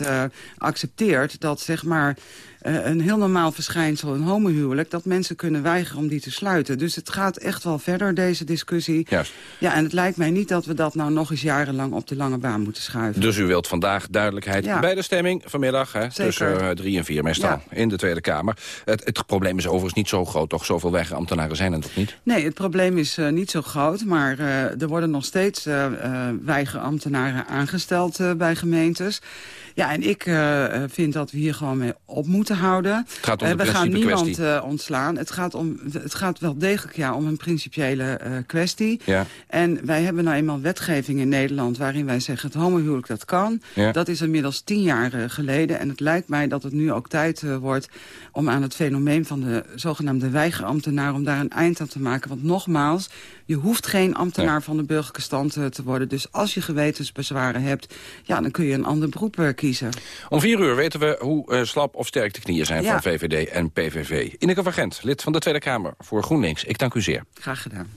accepteert dat, zeg maar, uh, een heel normaal verschijnsel, een homohuwelijk, dat mensen kunnen weigeren om die te sluiten. Dus het gaat echt wel verder, deze discussie. Juist. Ja, en het lijkt mij niet dat we dat nou nog eens jarenlang op de lange baan moeten schuiven. Dus u wilt vandaag duidelijkheid Ja. bij de stemming vanmiddag... Hè, Zeker. tussen uh, drie en vier meestal Ja. in de Tweede Kamer. Het, het probleem is overigens niet zo groot, toch? Zoveel weigerambtenaren zijn er toch niet? Nee, het probleem is uh, niet zo groot, maar uh, er worden nog steeds weigerambtenaren aangesteld bij gemeentes. Ja, en ik uh, vind dat we hier gewoon mee op moeten houden. Het gaat om de uh, we gaan niemand uh, ontslaan. Het gaat, om, het gaat wel degelijk ja, om een principiële kwestie. Ja. En wij hebben nou eenmaal wetgeving in Nederland... waarin wij zeggen het homohuwelijk dat kan. Ja. Dat is inmiddels tien jaar geleden. En het lijkt mij dat het nu ook tijd wordt... om aan het fenomeen van de zogenaamde weigerambtenaar... om daar een eind aan te maken. Want nogmaals, je hoeft geen ambtenaar Ja. van de burgerlijke stand te worden. Dus als je gewetensbezwaren hebt... ja, dan kun je een ander beroep uh, kiezen. Om vier uur weten we hoe uh, slap of sterk de knieën zijn Ja. van VVD en PVV. Ineke van Gent, lid van de Tweede Kamer voor GroenLinks. Ik dank u zeer. Graag gedaan.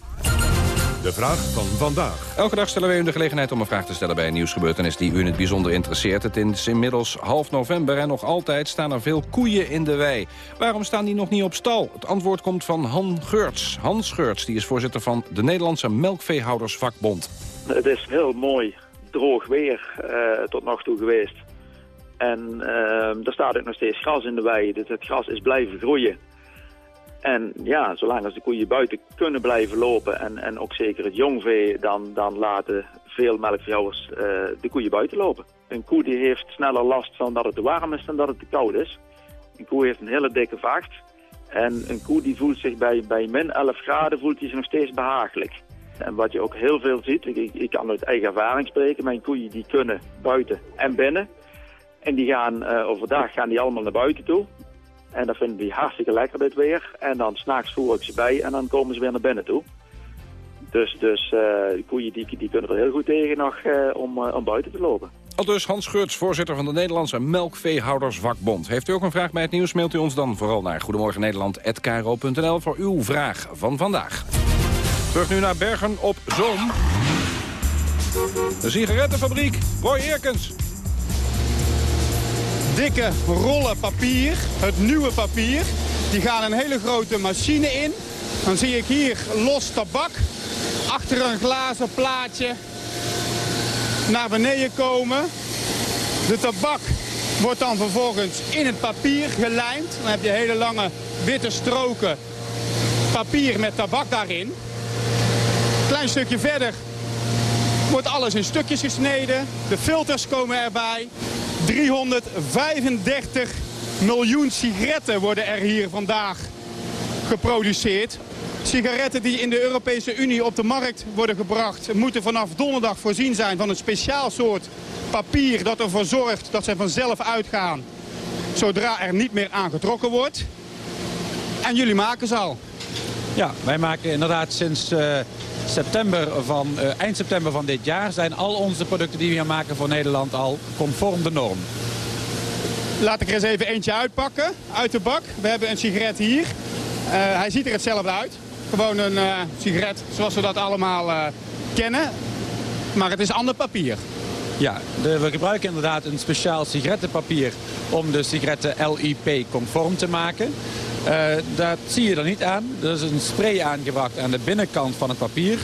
De vraag van vandaag. Elke dag stellen wij u de gelegenheid om een vraag te stellen bij een nieuwsgebeurtenis die u in het bijzonder interesseert. Het is inmiddels half november en nog altijd staan er veel koeien in de wei. Waarom staan die nog niet op stal? Het antwoord komt van Han Geurts. Hans Geurts die is voorzitter van de Nederlandse Melkveehoudersvakbond. Het is heel mooi droog weer uh, tot nog toe geweest. En er staat ook nog steeds gras in de wei. Dus het gras is blijven groeien. En ja, zolang als de koeien buiten kunnen blijven lopen en, en ook zeker het jongvee, dan, dan laten veel melkveehouders uh, de koeien buiten lopen. Een koe die heeft sneller last van dat het te warm is dan dat het te koud is. Een koe heeft een hele dikke vacht. En een koe die voelt zich bij, bij min 11 graden voelt hij zich nog steeds behagelijk. En wat je ook heel veel ziet, ik, ik kan uit eigen ervaring spreken, mijn koeien die kunnen buiten en binnen. En die gaan uh, overdag gaan die allemaal naar buiten toe. En dan vinden die hartstikke lekker dit weer. En dan s'nachts voer ik ze bij en dan komen ze weer naar binnen toe. Dus, dus uh, koeien die, die kunnen er heel goed tegen nog uh, om, om buiten te lopen. Al dus Hans Geurts, voorzitter van de Nederlandse Melkveehoudersvakbond. Heeft u ook een vraag bij het nieuws, mailt u ons dan vooral naar goedemorgennederland.kro.nl voor uw vraag van vandaag. Terug nu naar Bergen op Zoom. De sigarettenfabriek, Roy Eerkens. Dikke rollen papier, het nieuwe papier. Die gaan een hele grote machine in. Dan zie ik hier los tabak. Achter een glazen plaatje naar beneden komen. De tabak wordt dan vervolgens in het papier gelijmd. Dan heb je hele lange witte stroken papier met tabak daarin. Klein stukje verder wordt alles in stukjes gesneden. De filters komen erbij. 335 miljoen sigaretten worden er hier vandaag geproduceerd. Sigaretten die in de Europese Unie op de markt worden gebracht... moeten vanaf donderdag voorzien zijn van een speciaal soort papier... dat ervoor zorgt dat ze vanzelf uitgaan zodra er niet meer aangetrokken wordt. En jullie maken ze al. Ja, wij maken inderdaad sinds uh, september van, uh, eind september van dit jaar... zijn al onze producten die we hier maken voor Nederland al conform de norm. Laat ik er eens even eentje uitpakken, uit de bak. We hebben een sigaret hier. Uh, hij ziet er hetzelfde uit. Gewoon een sigaret zoals we dat allemaal kennen. Maar het is ander papier. Ja, de, we gebruiken inderdaad een speciaal sigarettenpapier om de sigaretten LIP-conform te maken. Uh, dat zie je er niet aan. Er is een spray aangebracht aan de binnenkant van het papier.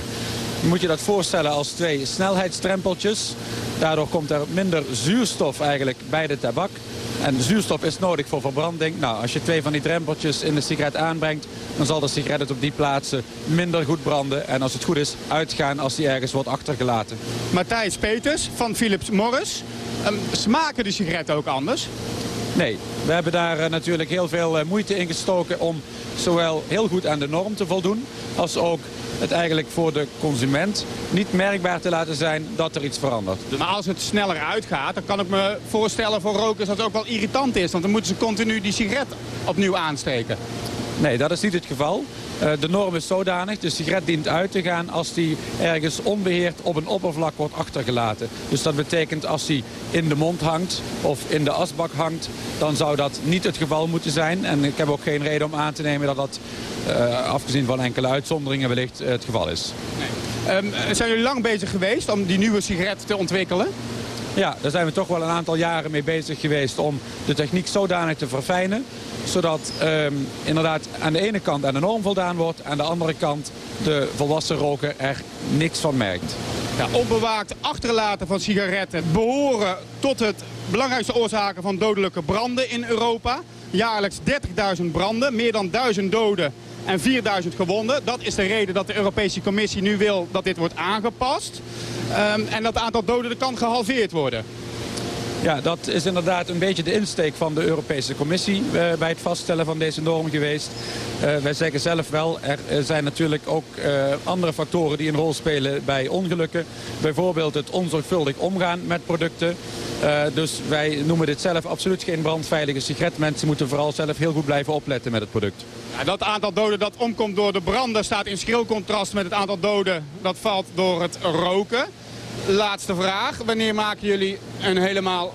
Je moet je dat voorstellen als twee snelheidstrempeltjes. Daardoor komt er minder zuurstof eigenlijk bij de tabak. En zuurstof is nodig voor verbranding. Nou, als je twee van die drempeltjes in de sigaret aanbrengt... dan zal de sigaret het op die plaatsen minder goed branden. En als het goed is, uitgaan als die ergens wordt achtergelaten. Matthijs Peters van Philips Morris. Um, smaken de sigaretten ook anders? Nee, we hebben daar uh, natuurlijk heel veel uh, moeite in gestoken om zowel heel goed aan de norm te voldoen... als ook het eigenlijk voor de consument niet merkbaar te laten zijn dat er iets verandert. Maar als het sneller uitgaat, dan kan ik me voorstellen voor rokers dat het ook wel irritant is. Want dan moeten ze continu die sigaret opnieuw aansteken. Nee, dat is niet het geval. Uh, de norm is zodanig, de sigaret dient uit te gaan als die ergens onbeheerd op een oppervlak wordt achtergelaten. Dus dat betekent als die in de mond hangt of in de asbak hangt, dan zou dat niet het geval moeten zijn. En ik heb ook geen reden om aan te nemen dat dat, uh, afgezien van enkele uitzonderingen, wellicht het geval is. Nee. Um, zijn jullie lang bezig geweest om die nieuwe sigaret te ontwikkelen? Ja, daar zijn we toch wel een aantal jaren mee bezig geweest om de techniek zodanig te verfijnen. Zodat um, inderdaad aan de ene kant aan de norm voldaan wordt. Aan de andere kant de volwassen roker er niks van merkt. Ja, onbewaakt achterlaten van sigaretten behoren tot het belangrijkste oorzaken van dodelijke branden in Europa. Jaarlijks 30.000 branden, meer dan 1000 doden en 4000 gewonden. Dat is de reden dat de Europese Commissie nu wil dat dit wordt aangepast. Um, en dat het aantal doden kan gehalveerd worden. Ja, dat is inderdaad een beetje de insteek van de Europese Commissie uh, bij het vaststellen van deze norm geweest. Uh, wij zeggen zelf wel, er zijn natuurlijk ook uh, andere factoren die een rol spelen bij ongelukken. Bijvoorbeeld het onzorgvuldig omgaan met producten. dus wij noemen dit zelf absoluut geen brandveilige sigaret. Mensen moeten vooral zelf heel goed blijven opletten met het product. Ja, dat aantal doden dat omkomt door de branden staat in schril contrast met het aantal doden dat valt door het roken. Laatste vraag. Wanneer maken jullie een helemaal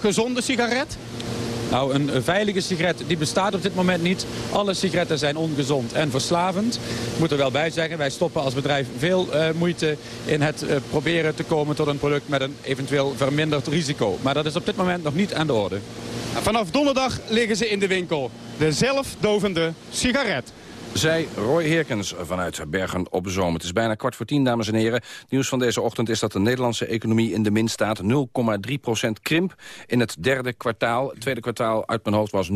gezonde sigaret? Nou, een veilige sigaret die bestaat op dit moment niet. Alle sigaretten zijn ongezond en verslavend. Ik moet er wel bij zeggen, wij stoppen als bedrijf veel uh, moeite in het uh, proberen te komen tot een product met een eventueel verminderd risico. Maar dat is op dit moment nog niet aan de orde. Vanaf donderdag liggen ze in de winkel. De zelfdovende sigaret. Zij Roy Heerkens vanuit Bergen op Zoom. Het is bijna kwart voor tien, dames en heren. Nieuws van deze ochtend is dat de Nederlandse economie in de min staat. 0,3% krimp in het derde kwartaal. Het tweede kwartaal uit mijn hoofd was 0%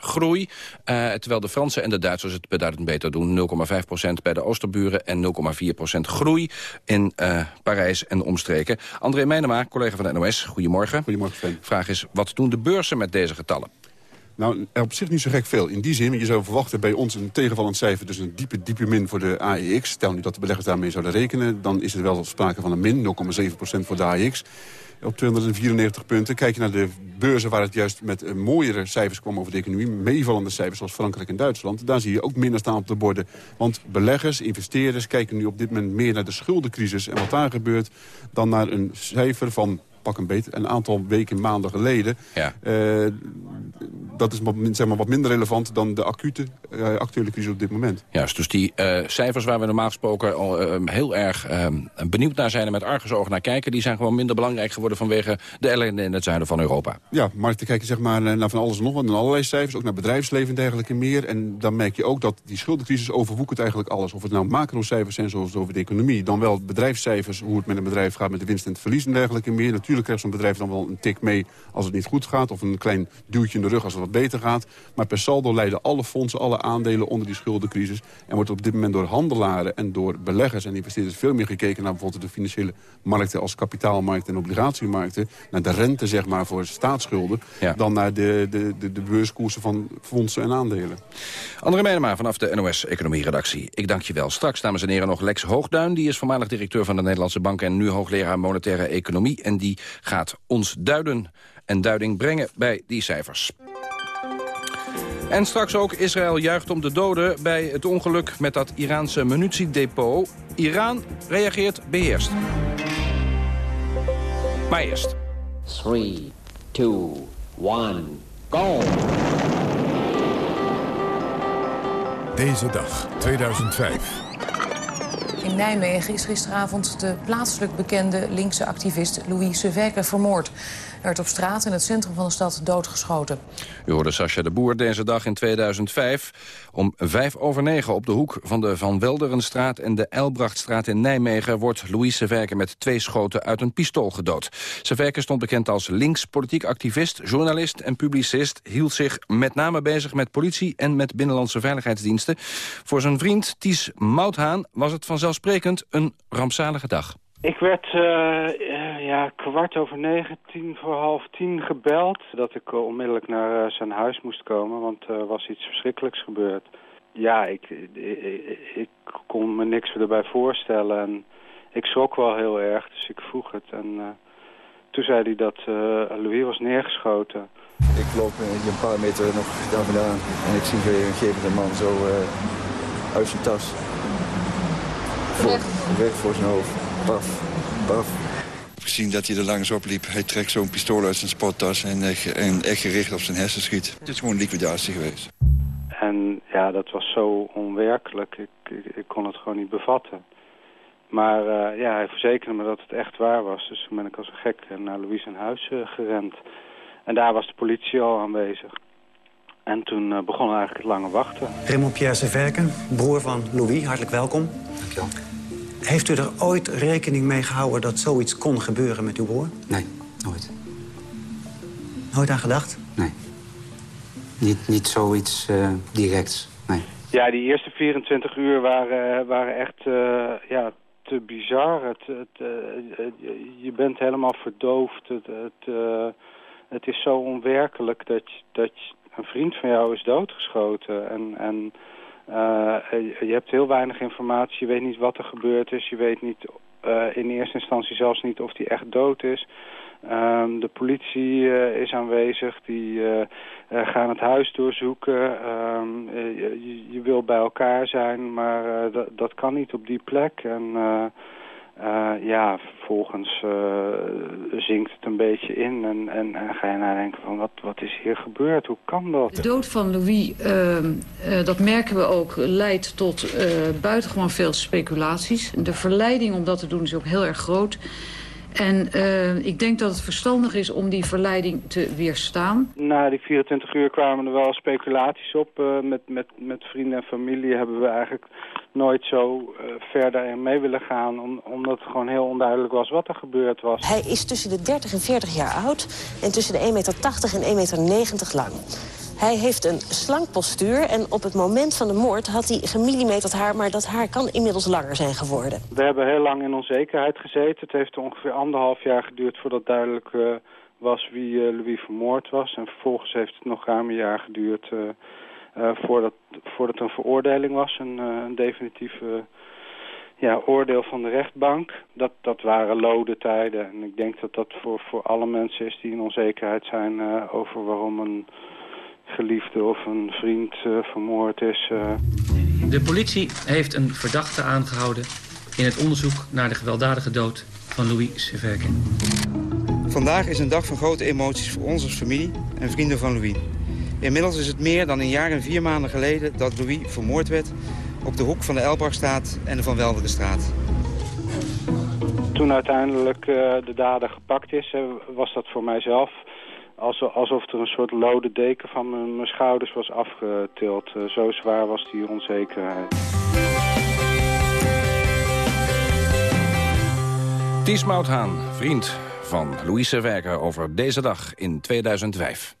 groei. Uh, terwijl de Fransen en de Duitsers het beduidend beter doen. 0,5% bij de Oosterburen en 0,4% groei in uh, Parijs en omstreken. André Meijnema, collega van de NOS. Goedemorgen. Goedemorgen, Sven. Vraag is, wat doen de beurzen met deze getallen? Nou, op zich niet zo gek veel. In die zin, je zou verwachten bij ons een tegenvallend cijfer... dus een diepe, diepe min voor de AEX. Stel nu dat de beleggers daarmee zouden rekenen... dan is er wel sprake van een min, 0,7% voor de AEX op 294 punten. Kijk je naar de beurzen waar het juist met uh, mooiere cijfers kwam over de economie... meevallende cijfers zoals Frankrijk en Duitsland... daar zie je ook minder staan op de borden. Want beleggers, investeerders kijken nu op dit moment meer naar de schuldencrisis... en wat daar gebeurt dan naar een cijfer van pak een beet, een aantal weken, maanden geleden. Ja. Uh, dat is wat, zeg maar, wat minder relevant dan de acute, uh, actuele crisis op dit moment. Juist, dus die uh, cijfers waar we normaal gesproken al heel erg benieuwd naar zijn... en met argusogen naar kijken, die zijn gewoon minder belangrijk geworden... vanwege de ellende in het zuiden van Europa. Ja, maar te kijken zeg maar, naar van alles en nog wat, naar allerlei cijfers... ook naar bedrijfsleven en dergelijke meer. En dan merk je ook dat die schuldencrisis overwoekert eigenlijk alles. Of het nou macrocijfers zijn zoals over de economie... dan wel bedrijfscijfers, hoe het met een bedrijf gaat met de winst en het verlies en dergelijke meer... Natuurlijk Natuurlijk krijgt zo'n bedrijf dan wel een tik mee als het niet goed gaat... of een klein duwtje in de rug als het wat beter gaat. Maar per saldo leiden alle fondsen, alle aandelen onder die schuldencrisis... en wordt op dit moment door handelaren en door beleggers en investeerders... veel meer gekeken naar bijvoorbeeld de financiële markten... als kapitaalmarkten en obligatiemarkten. Naar de rente zeg maar, voor staatsschulden... dan naar de, de, de, de beurskoersen van fondsen en aandelen. André Meijnema vanaf de NOS Economie-redactie. Ik dank je wel. Straks, dames en heren, nog Lex Hoogduin. Die is voormalig directeur van de Nederlandse Bank... en nu hoogleraar monetaire economie. En die gaat ons duiden en duiding brengen bij die cijfers. En straks ook Israël juicht om de doden bij het ongeluk met dat Iraanse munitiedepot. Iran reageert beheerst. Maar eerst. 3, 2, 1, go! Deze dag, 2005. In Nijmegen is gisteravond de plaatselijk bekende linkse activist Louis Severke vermoord werd op straat in het centrum van de stad doodgeschoten. U hoorde Sascha de Boer deze dag in 2005. Om vijf over negen op de hoek van de Van Welderenstraat en de Elbrachtstraat in Nijmegen... wordt Louis Severke met twee schoten uit een pistool gedood. Severke stond bekend als links politiek activist, journalist en publicist... hield zich met name bezig met politie en met binnenlandse veiligheidsdiensten. Voor zijn vriend Ties Mouthaan was het vanzelfsprekend een rampzalige dag. Ik werd uh, ja, kwart over negen, tien voor half tien gebeld... dat ik uh, onmiddellijk naar zijn huis moest komen, want er was iets verschrikkelijks gebeurd. Ja, ik, ik, ik, kon me niks erbij voorstellen en ik schrok wel heel erg, dus ik vroeg het. En toen zei hij dat Louis was neergeschoten. Ik loop een paar meter nog daar vandaan en ik zie een gegeven man zo uit zijn tas. Voor, weg voor zijn hoofd paf, paf. Ik heb gezien dat hij er langs opliep. Hij trekt zo'n pistool uit zijn spottas en, en echt gericht op zijn hersen schiet. Het is gewoon liquidatie geweest. En ja, dat was zo onwerkelijk. Ik, ik, kon het gewoon niet bevatten. Maar uh, ja, hij verzekerde me dat het echt waar was. Dus toen ben ik als een gek naar Louis zijn huis uh, gerend. En daar was de politie al aanwezig. En toen uh, begon eigenlijk het lange wachten. Raymond Pierre Severken, broer van Louis, hartelijk welkom. Dankjewel. Heeft u er ooit rekening mee gehouden dat zoiets kon gebeuren met uw broer? Nee, nooit. Nooit aan gedacht? Nee. Niet, niet zoiets uh, directs, nee. Ja, die eerste 24 uur waren, waren echt uh, ja, te bizar. Het, het, uh, je bent helemaal verdoofd. Het, het, het is zo onwerkelijk dat, dat een vriend van jou is doodgeschoten. En, en uh, je hebt heel weinig informatie, je weet niet wat er gebeurd is. Je weet niet uh, in eerste instantie zelfs niet of hij echt dood is. Um, de politie uh, is aanwezig, die gaan het huis doorzoeken. Um, je, je, wil bij elkaar zijn, maar dat kan niet op die plek. En ja, vervolgens zinkt het een beetje in en, en, en, ga je nadenken van wat, wat is hier gebeurd, hoe kan dat? De dood van Louis, ehm, dat merken we ook, leidt tot buitengewoon veel speculaties. De verleiding om dat te doen is ook heel erg groot. En uh, ik denk dat het verstandig is om die verleiding te weerstaan. Na die 24 uur kwamen er wel speculaties op. Uh, met, met, met vrienden en familie hebben we eigenlijk nooit zo uh, verder in mee willen gaan. Om, omdat het gewoon heel onduidelijk was wat er gebeurd was. Hij is tussen de 30 en 40 jaar oud en tussen de 1,80 meter en 1,90 meter lang. Hij heeft een slank postuur en op het moment van de moord had hij gemillimeterd haar... maar dat haar kan inmiddels langer zijn geworden. We hebben heel lang in onzekerheid gezeten. Het heeft ongeveer anderhalf jaar geduurd voordat duidelijk uh, was wie uh, Louis vermoord was. En vervolgens heeft het nog ruim een jaar geduurd uh, voordat, voordat een veroordeling was. Een, een definitief ja, oordeel van de rechtbank. Dat, dat waren lode tijden. En ik denk dat dat voor, voor alle mensen is die in onzekerheid zijn over waarom een geliefde of een vriend uh, vermoord is. Uh. De politie heeft een verdachte aangehouden in het onderzoek naar de gewelddadige dood van Louis Severkin. Vandaag is een dag van grote emoties voor ons als familie en vrienden van Louis. Inmiddels is het meer dan een jaar en vier maanden geleden dat Louis vermoord werd op de hoek van de Elbachstraat en de Van Welderenstraat. Toen uiteindelijk uh, de dader gepakt is, was dat voor mijzelf alsof er een soort lode deken van mijn, mijn schouders was afgetild. Uh, zo zwaar was die onzekerheid. Ties Mouthaan, vriend van Louise Werker over deze dag in 2005.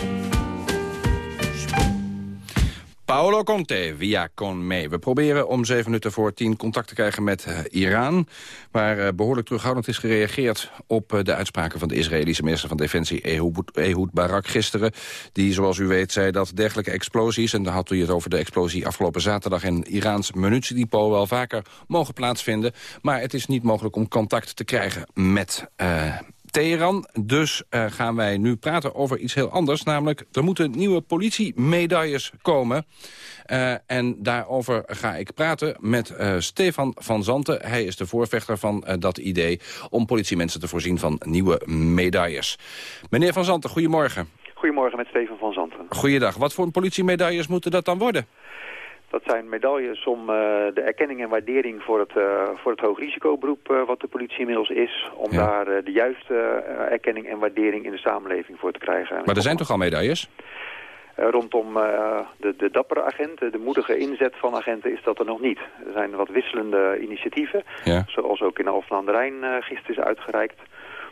Paolo Conte, via Con Me. We proberen om zeven minuten voor tien contact te krijgen met uh, Iran... waar uh, behoorlijk terughoudend is gereageerd op uh, de uitspraken... van de Israëlische minister van Defensie Ehud, Ehud Barak gisteren. Die, zoals u weet, zei dat dergelijke explosies... en dan had u het over de explosie afgelopen zaterdag... in Iraans munitiedepot wel vaker mogen plaatsvinden. Maar het is niet mogelijk om contact te krijgen met Teheran. Dus uh, gaan wij nu praten over iets heel anders. Namelijk, er moeten nieuwe politiemedailles komen. Uh, en daarover ga ik praten met uh, Stefan van Zanten. Hij is de voorvechter van dat idee om politiemensen te voorzien van nieuwe medailles. Meneer van Zanten, goedemorgen. Goedemorgen met Stefan van Zanten. Goeiedag. Wat voor politiemedailles moeten dat dan worden? Dat zijn medailles om uh, de erkenning en waardering voor het, uh, voor het hoogrisicoberoep uh, wat de politie inmiddels is. Om ja. daar de juiste erkenning en waardering in de samenleving voor te krijgen. Maar er zijn toch al medailles? rondom de, de dappere agenten, de moedige inzet van agenten is dat er nog niet. Er zijn wat wisselende initiatieven, ja. zoals ook in Alphen aan de Rijn gisteren is uitgereikt.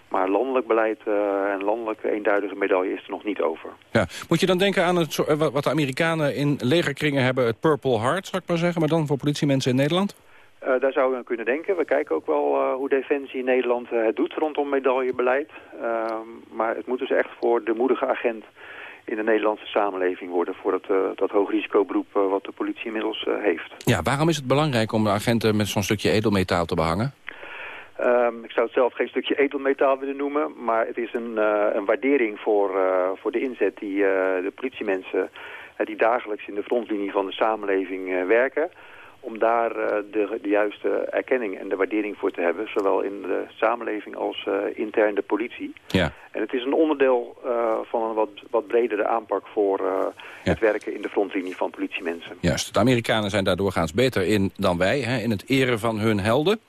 Maar landelijk beleid uh, en landelijk eenduidige medaille is er nog niet over. Ja. Moet je dan denken aan het, wat de Amerikanen in legerkringen hebben... het Purple Heart, zou ik maar zeggen, maar dan voor politiemensen in Nederland? Uh, daar zou je aan kunnen denken. We kijken ook wel uh, hoe Defensie in Nederland het doet rondom medaillebeleid. Ehm, maar het moet dus echt voor de moedige agent in de Nederlandse samenleving worden... voor het, dat hoogrisicoberoep wat de politie inmiddels heeft. Ja, waarom is het belangrijk om de agenten met zo'n stukje edelmetaal te behangen? Um, ik zou het zelf geen stukje edelmetaal willen noemen, maar het is een, uh, een waardering voor, uh, voor de inzet die uh, de politiemensen die dagelijks in de frontlinie van de samenleving werken, om daar de, de, juiste erkenning en de waardering voor te hebben, zowel in de samenleving als intern de politie. Ja. En het is een onderdeel van een wat, wat bredere aanpak voor ja. het werken in de frontlinie van politiemensen. Juist, de Amerikanen zijn daar doorgaans beter in dan wij, hè, in het eren van hun helden.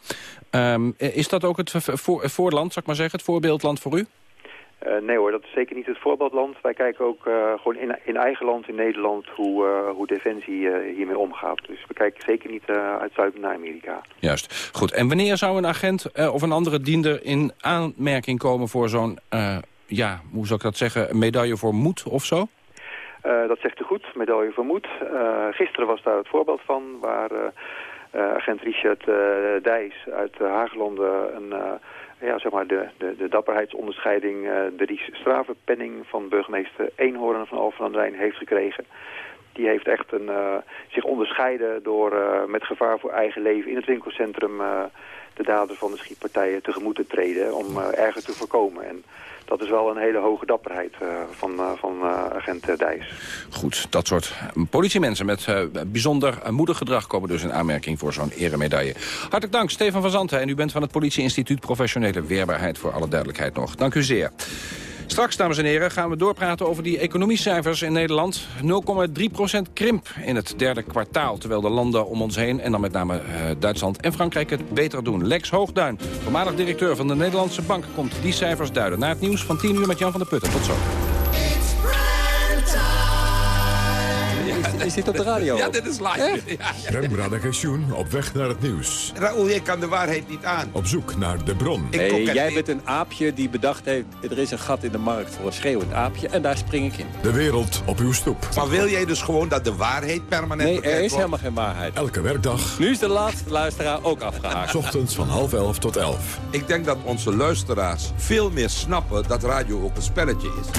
Um, is dat ook het voor, voorland, zal ik maar zeggen, het voorbeeldland voor u? Uh, nee hoor, dat is zeker niet het voorbeeldland. Wij kijken ook uh, gewoon in, in, eigen land, in Nederland, hoe, uh, hoe Defensie hiermee omgaat. Dus we kijken zeker niet uit Zuid naar Amerika. Juist. Goed. En wanneer zou een agent of een andere diender in aanmerking komen voor zo'n, ja, hoe zou ik dat zeggen, medaille voor moed of zo? dat zegt u goed, medaille voor moed. gisteren was daar het voorbeeld van, waar... Uh, agent Richard uh, Dijs uit uh, Haaglanden een, ja, zeg maar de, de, de dapperheidsonderscheiding, de Ries Stravenpenning van burgemeester Eenhoorn van Alphen aan de Rijn heeft gekregen. Die heeft echt een, zich onderscheiden door met gevaar voor eigen leven in het winkelcentrum de dader van de schietpartijen tegemoet te treden om erger te voorkomen. En dat is wel een hele hoge dapperheid uh, van, uh, van agent Dijs. Goed, dat soort politiemensen met bijzonder moedig gedrag... komen dus in aanmerking voor zo'n eremedaille. Hartelijk dank, Stefan van Zanten. En u bent van het Politieinstituut Professionele Weerbaarheid... voor alle duidelijkheid nog. Dank u zeer. Straks, dames en heren, gaan we doorpraten over die economiecijfers in Nederland. 0,3% krimp in het derde kwartaal. Terwijl de landen om ons heen, en dan met name uh, Duitsland en Frankrijk... het beter doen. Lex Hoogduin, voormalig directeur van de Nederlandse Bank... komt die cijfers duiden. Na het nieuws van 10 uur met Jan van der Putten. Tot zo. Is dit op de radio? Ja, dit is live. Ja. Rem Radagensjoen op weg naar het nieuws. Raoul, je kan de waarheid niet aan. Op zoek naar de bron. Nee, jij bent een aapje die bedacht heeft... er is een gat in de markt voor een schreeuwend aapje... en daar spring ik in. De wereld op uw stoep. Maar wil jij dus gewoon dat de waarheid permanent Nee, er is helemaal geen waarheid. Elke werkdag. Nu is de laatste luisteraar ook afgehaakt. Ochtends van half elf tot elf. Ik denk dat onze luisteraars veel meer snappen... dat radio ook een spelletje is.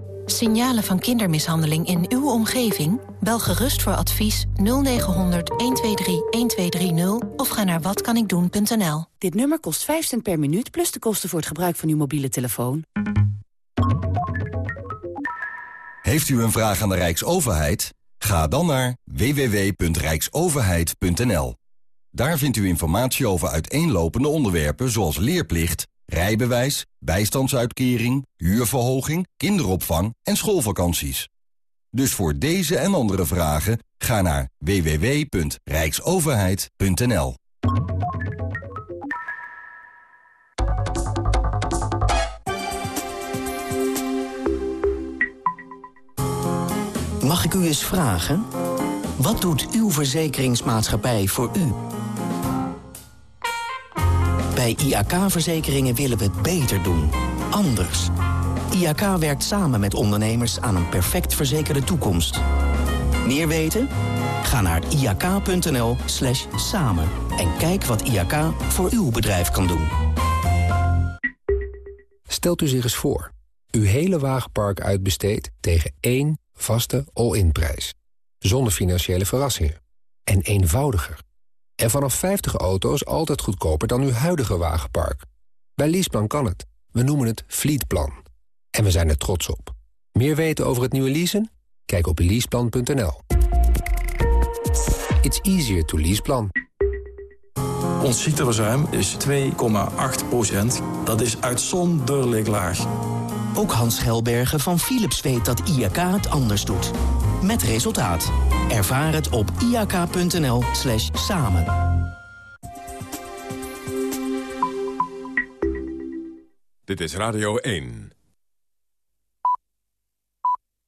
Signalen van kindermishandeling in uw omgeving? Bel gerust voor advies 0900 123 1230 of ga naar watkanikdoen.nl. Dit nummer kost 5 cent per minuut plus de kosten voor het gebruik van uw mobiele telefoon. Heeft u een vraag aan de Rijksoverheid? Ga dan naar www.rijksoverheid.nl. Daar vindt u informatie over uiteenlopende onderwerpen zoals leerplicht rijbewijs, bijstandsuitkering, huurverhoging, kinderopvang en schoolvakanties. Dus voor deze en andere vragen ga naar www.rijksoverheid.nl. Mag ik u eens vragen? Wat doet uw verzekeringsmaatschappij voor u? Bij IAK-verzekeringen willen we het beter doen. Anders. IAK werkt samen met ondernemers aan een perfect verzekerde toekomst. Meer weten? Ga naar iak.nl slash samen en kijk wat IAK voor uw bedrijf kan doen. Stelt u zich eens voor. Uw hele wagenpark uitbesteedt tegen één vaste all-in prijs. Zonder financiële verrassingen. En eenvoudiger. En vanaf 50 auto's altijd goedkoper dan uw huidige wagenpark. Bij Leaseplan kan het. We noemen het Fleetplan. En we zijn er trots op. Meer weten over het nieuwe leasen? Kijk op leaseplan.nl. It's easier to leaseplan. Ons ziekteverzuim is 2,8 procent. Dat is uitzonderlijk laag. Ook Hans Gelbergen van Philips weet dat IAK het anders doet. Met resultaat. Ervaar het op iak.nl slash samen. Dit is Radio 1.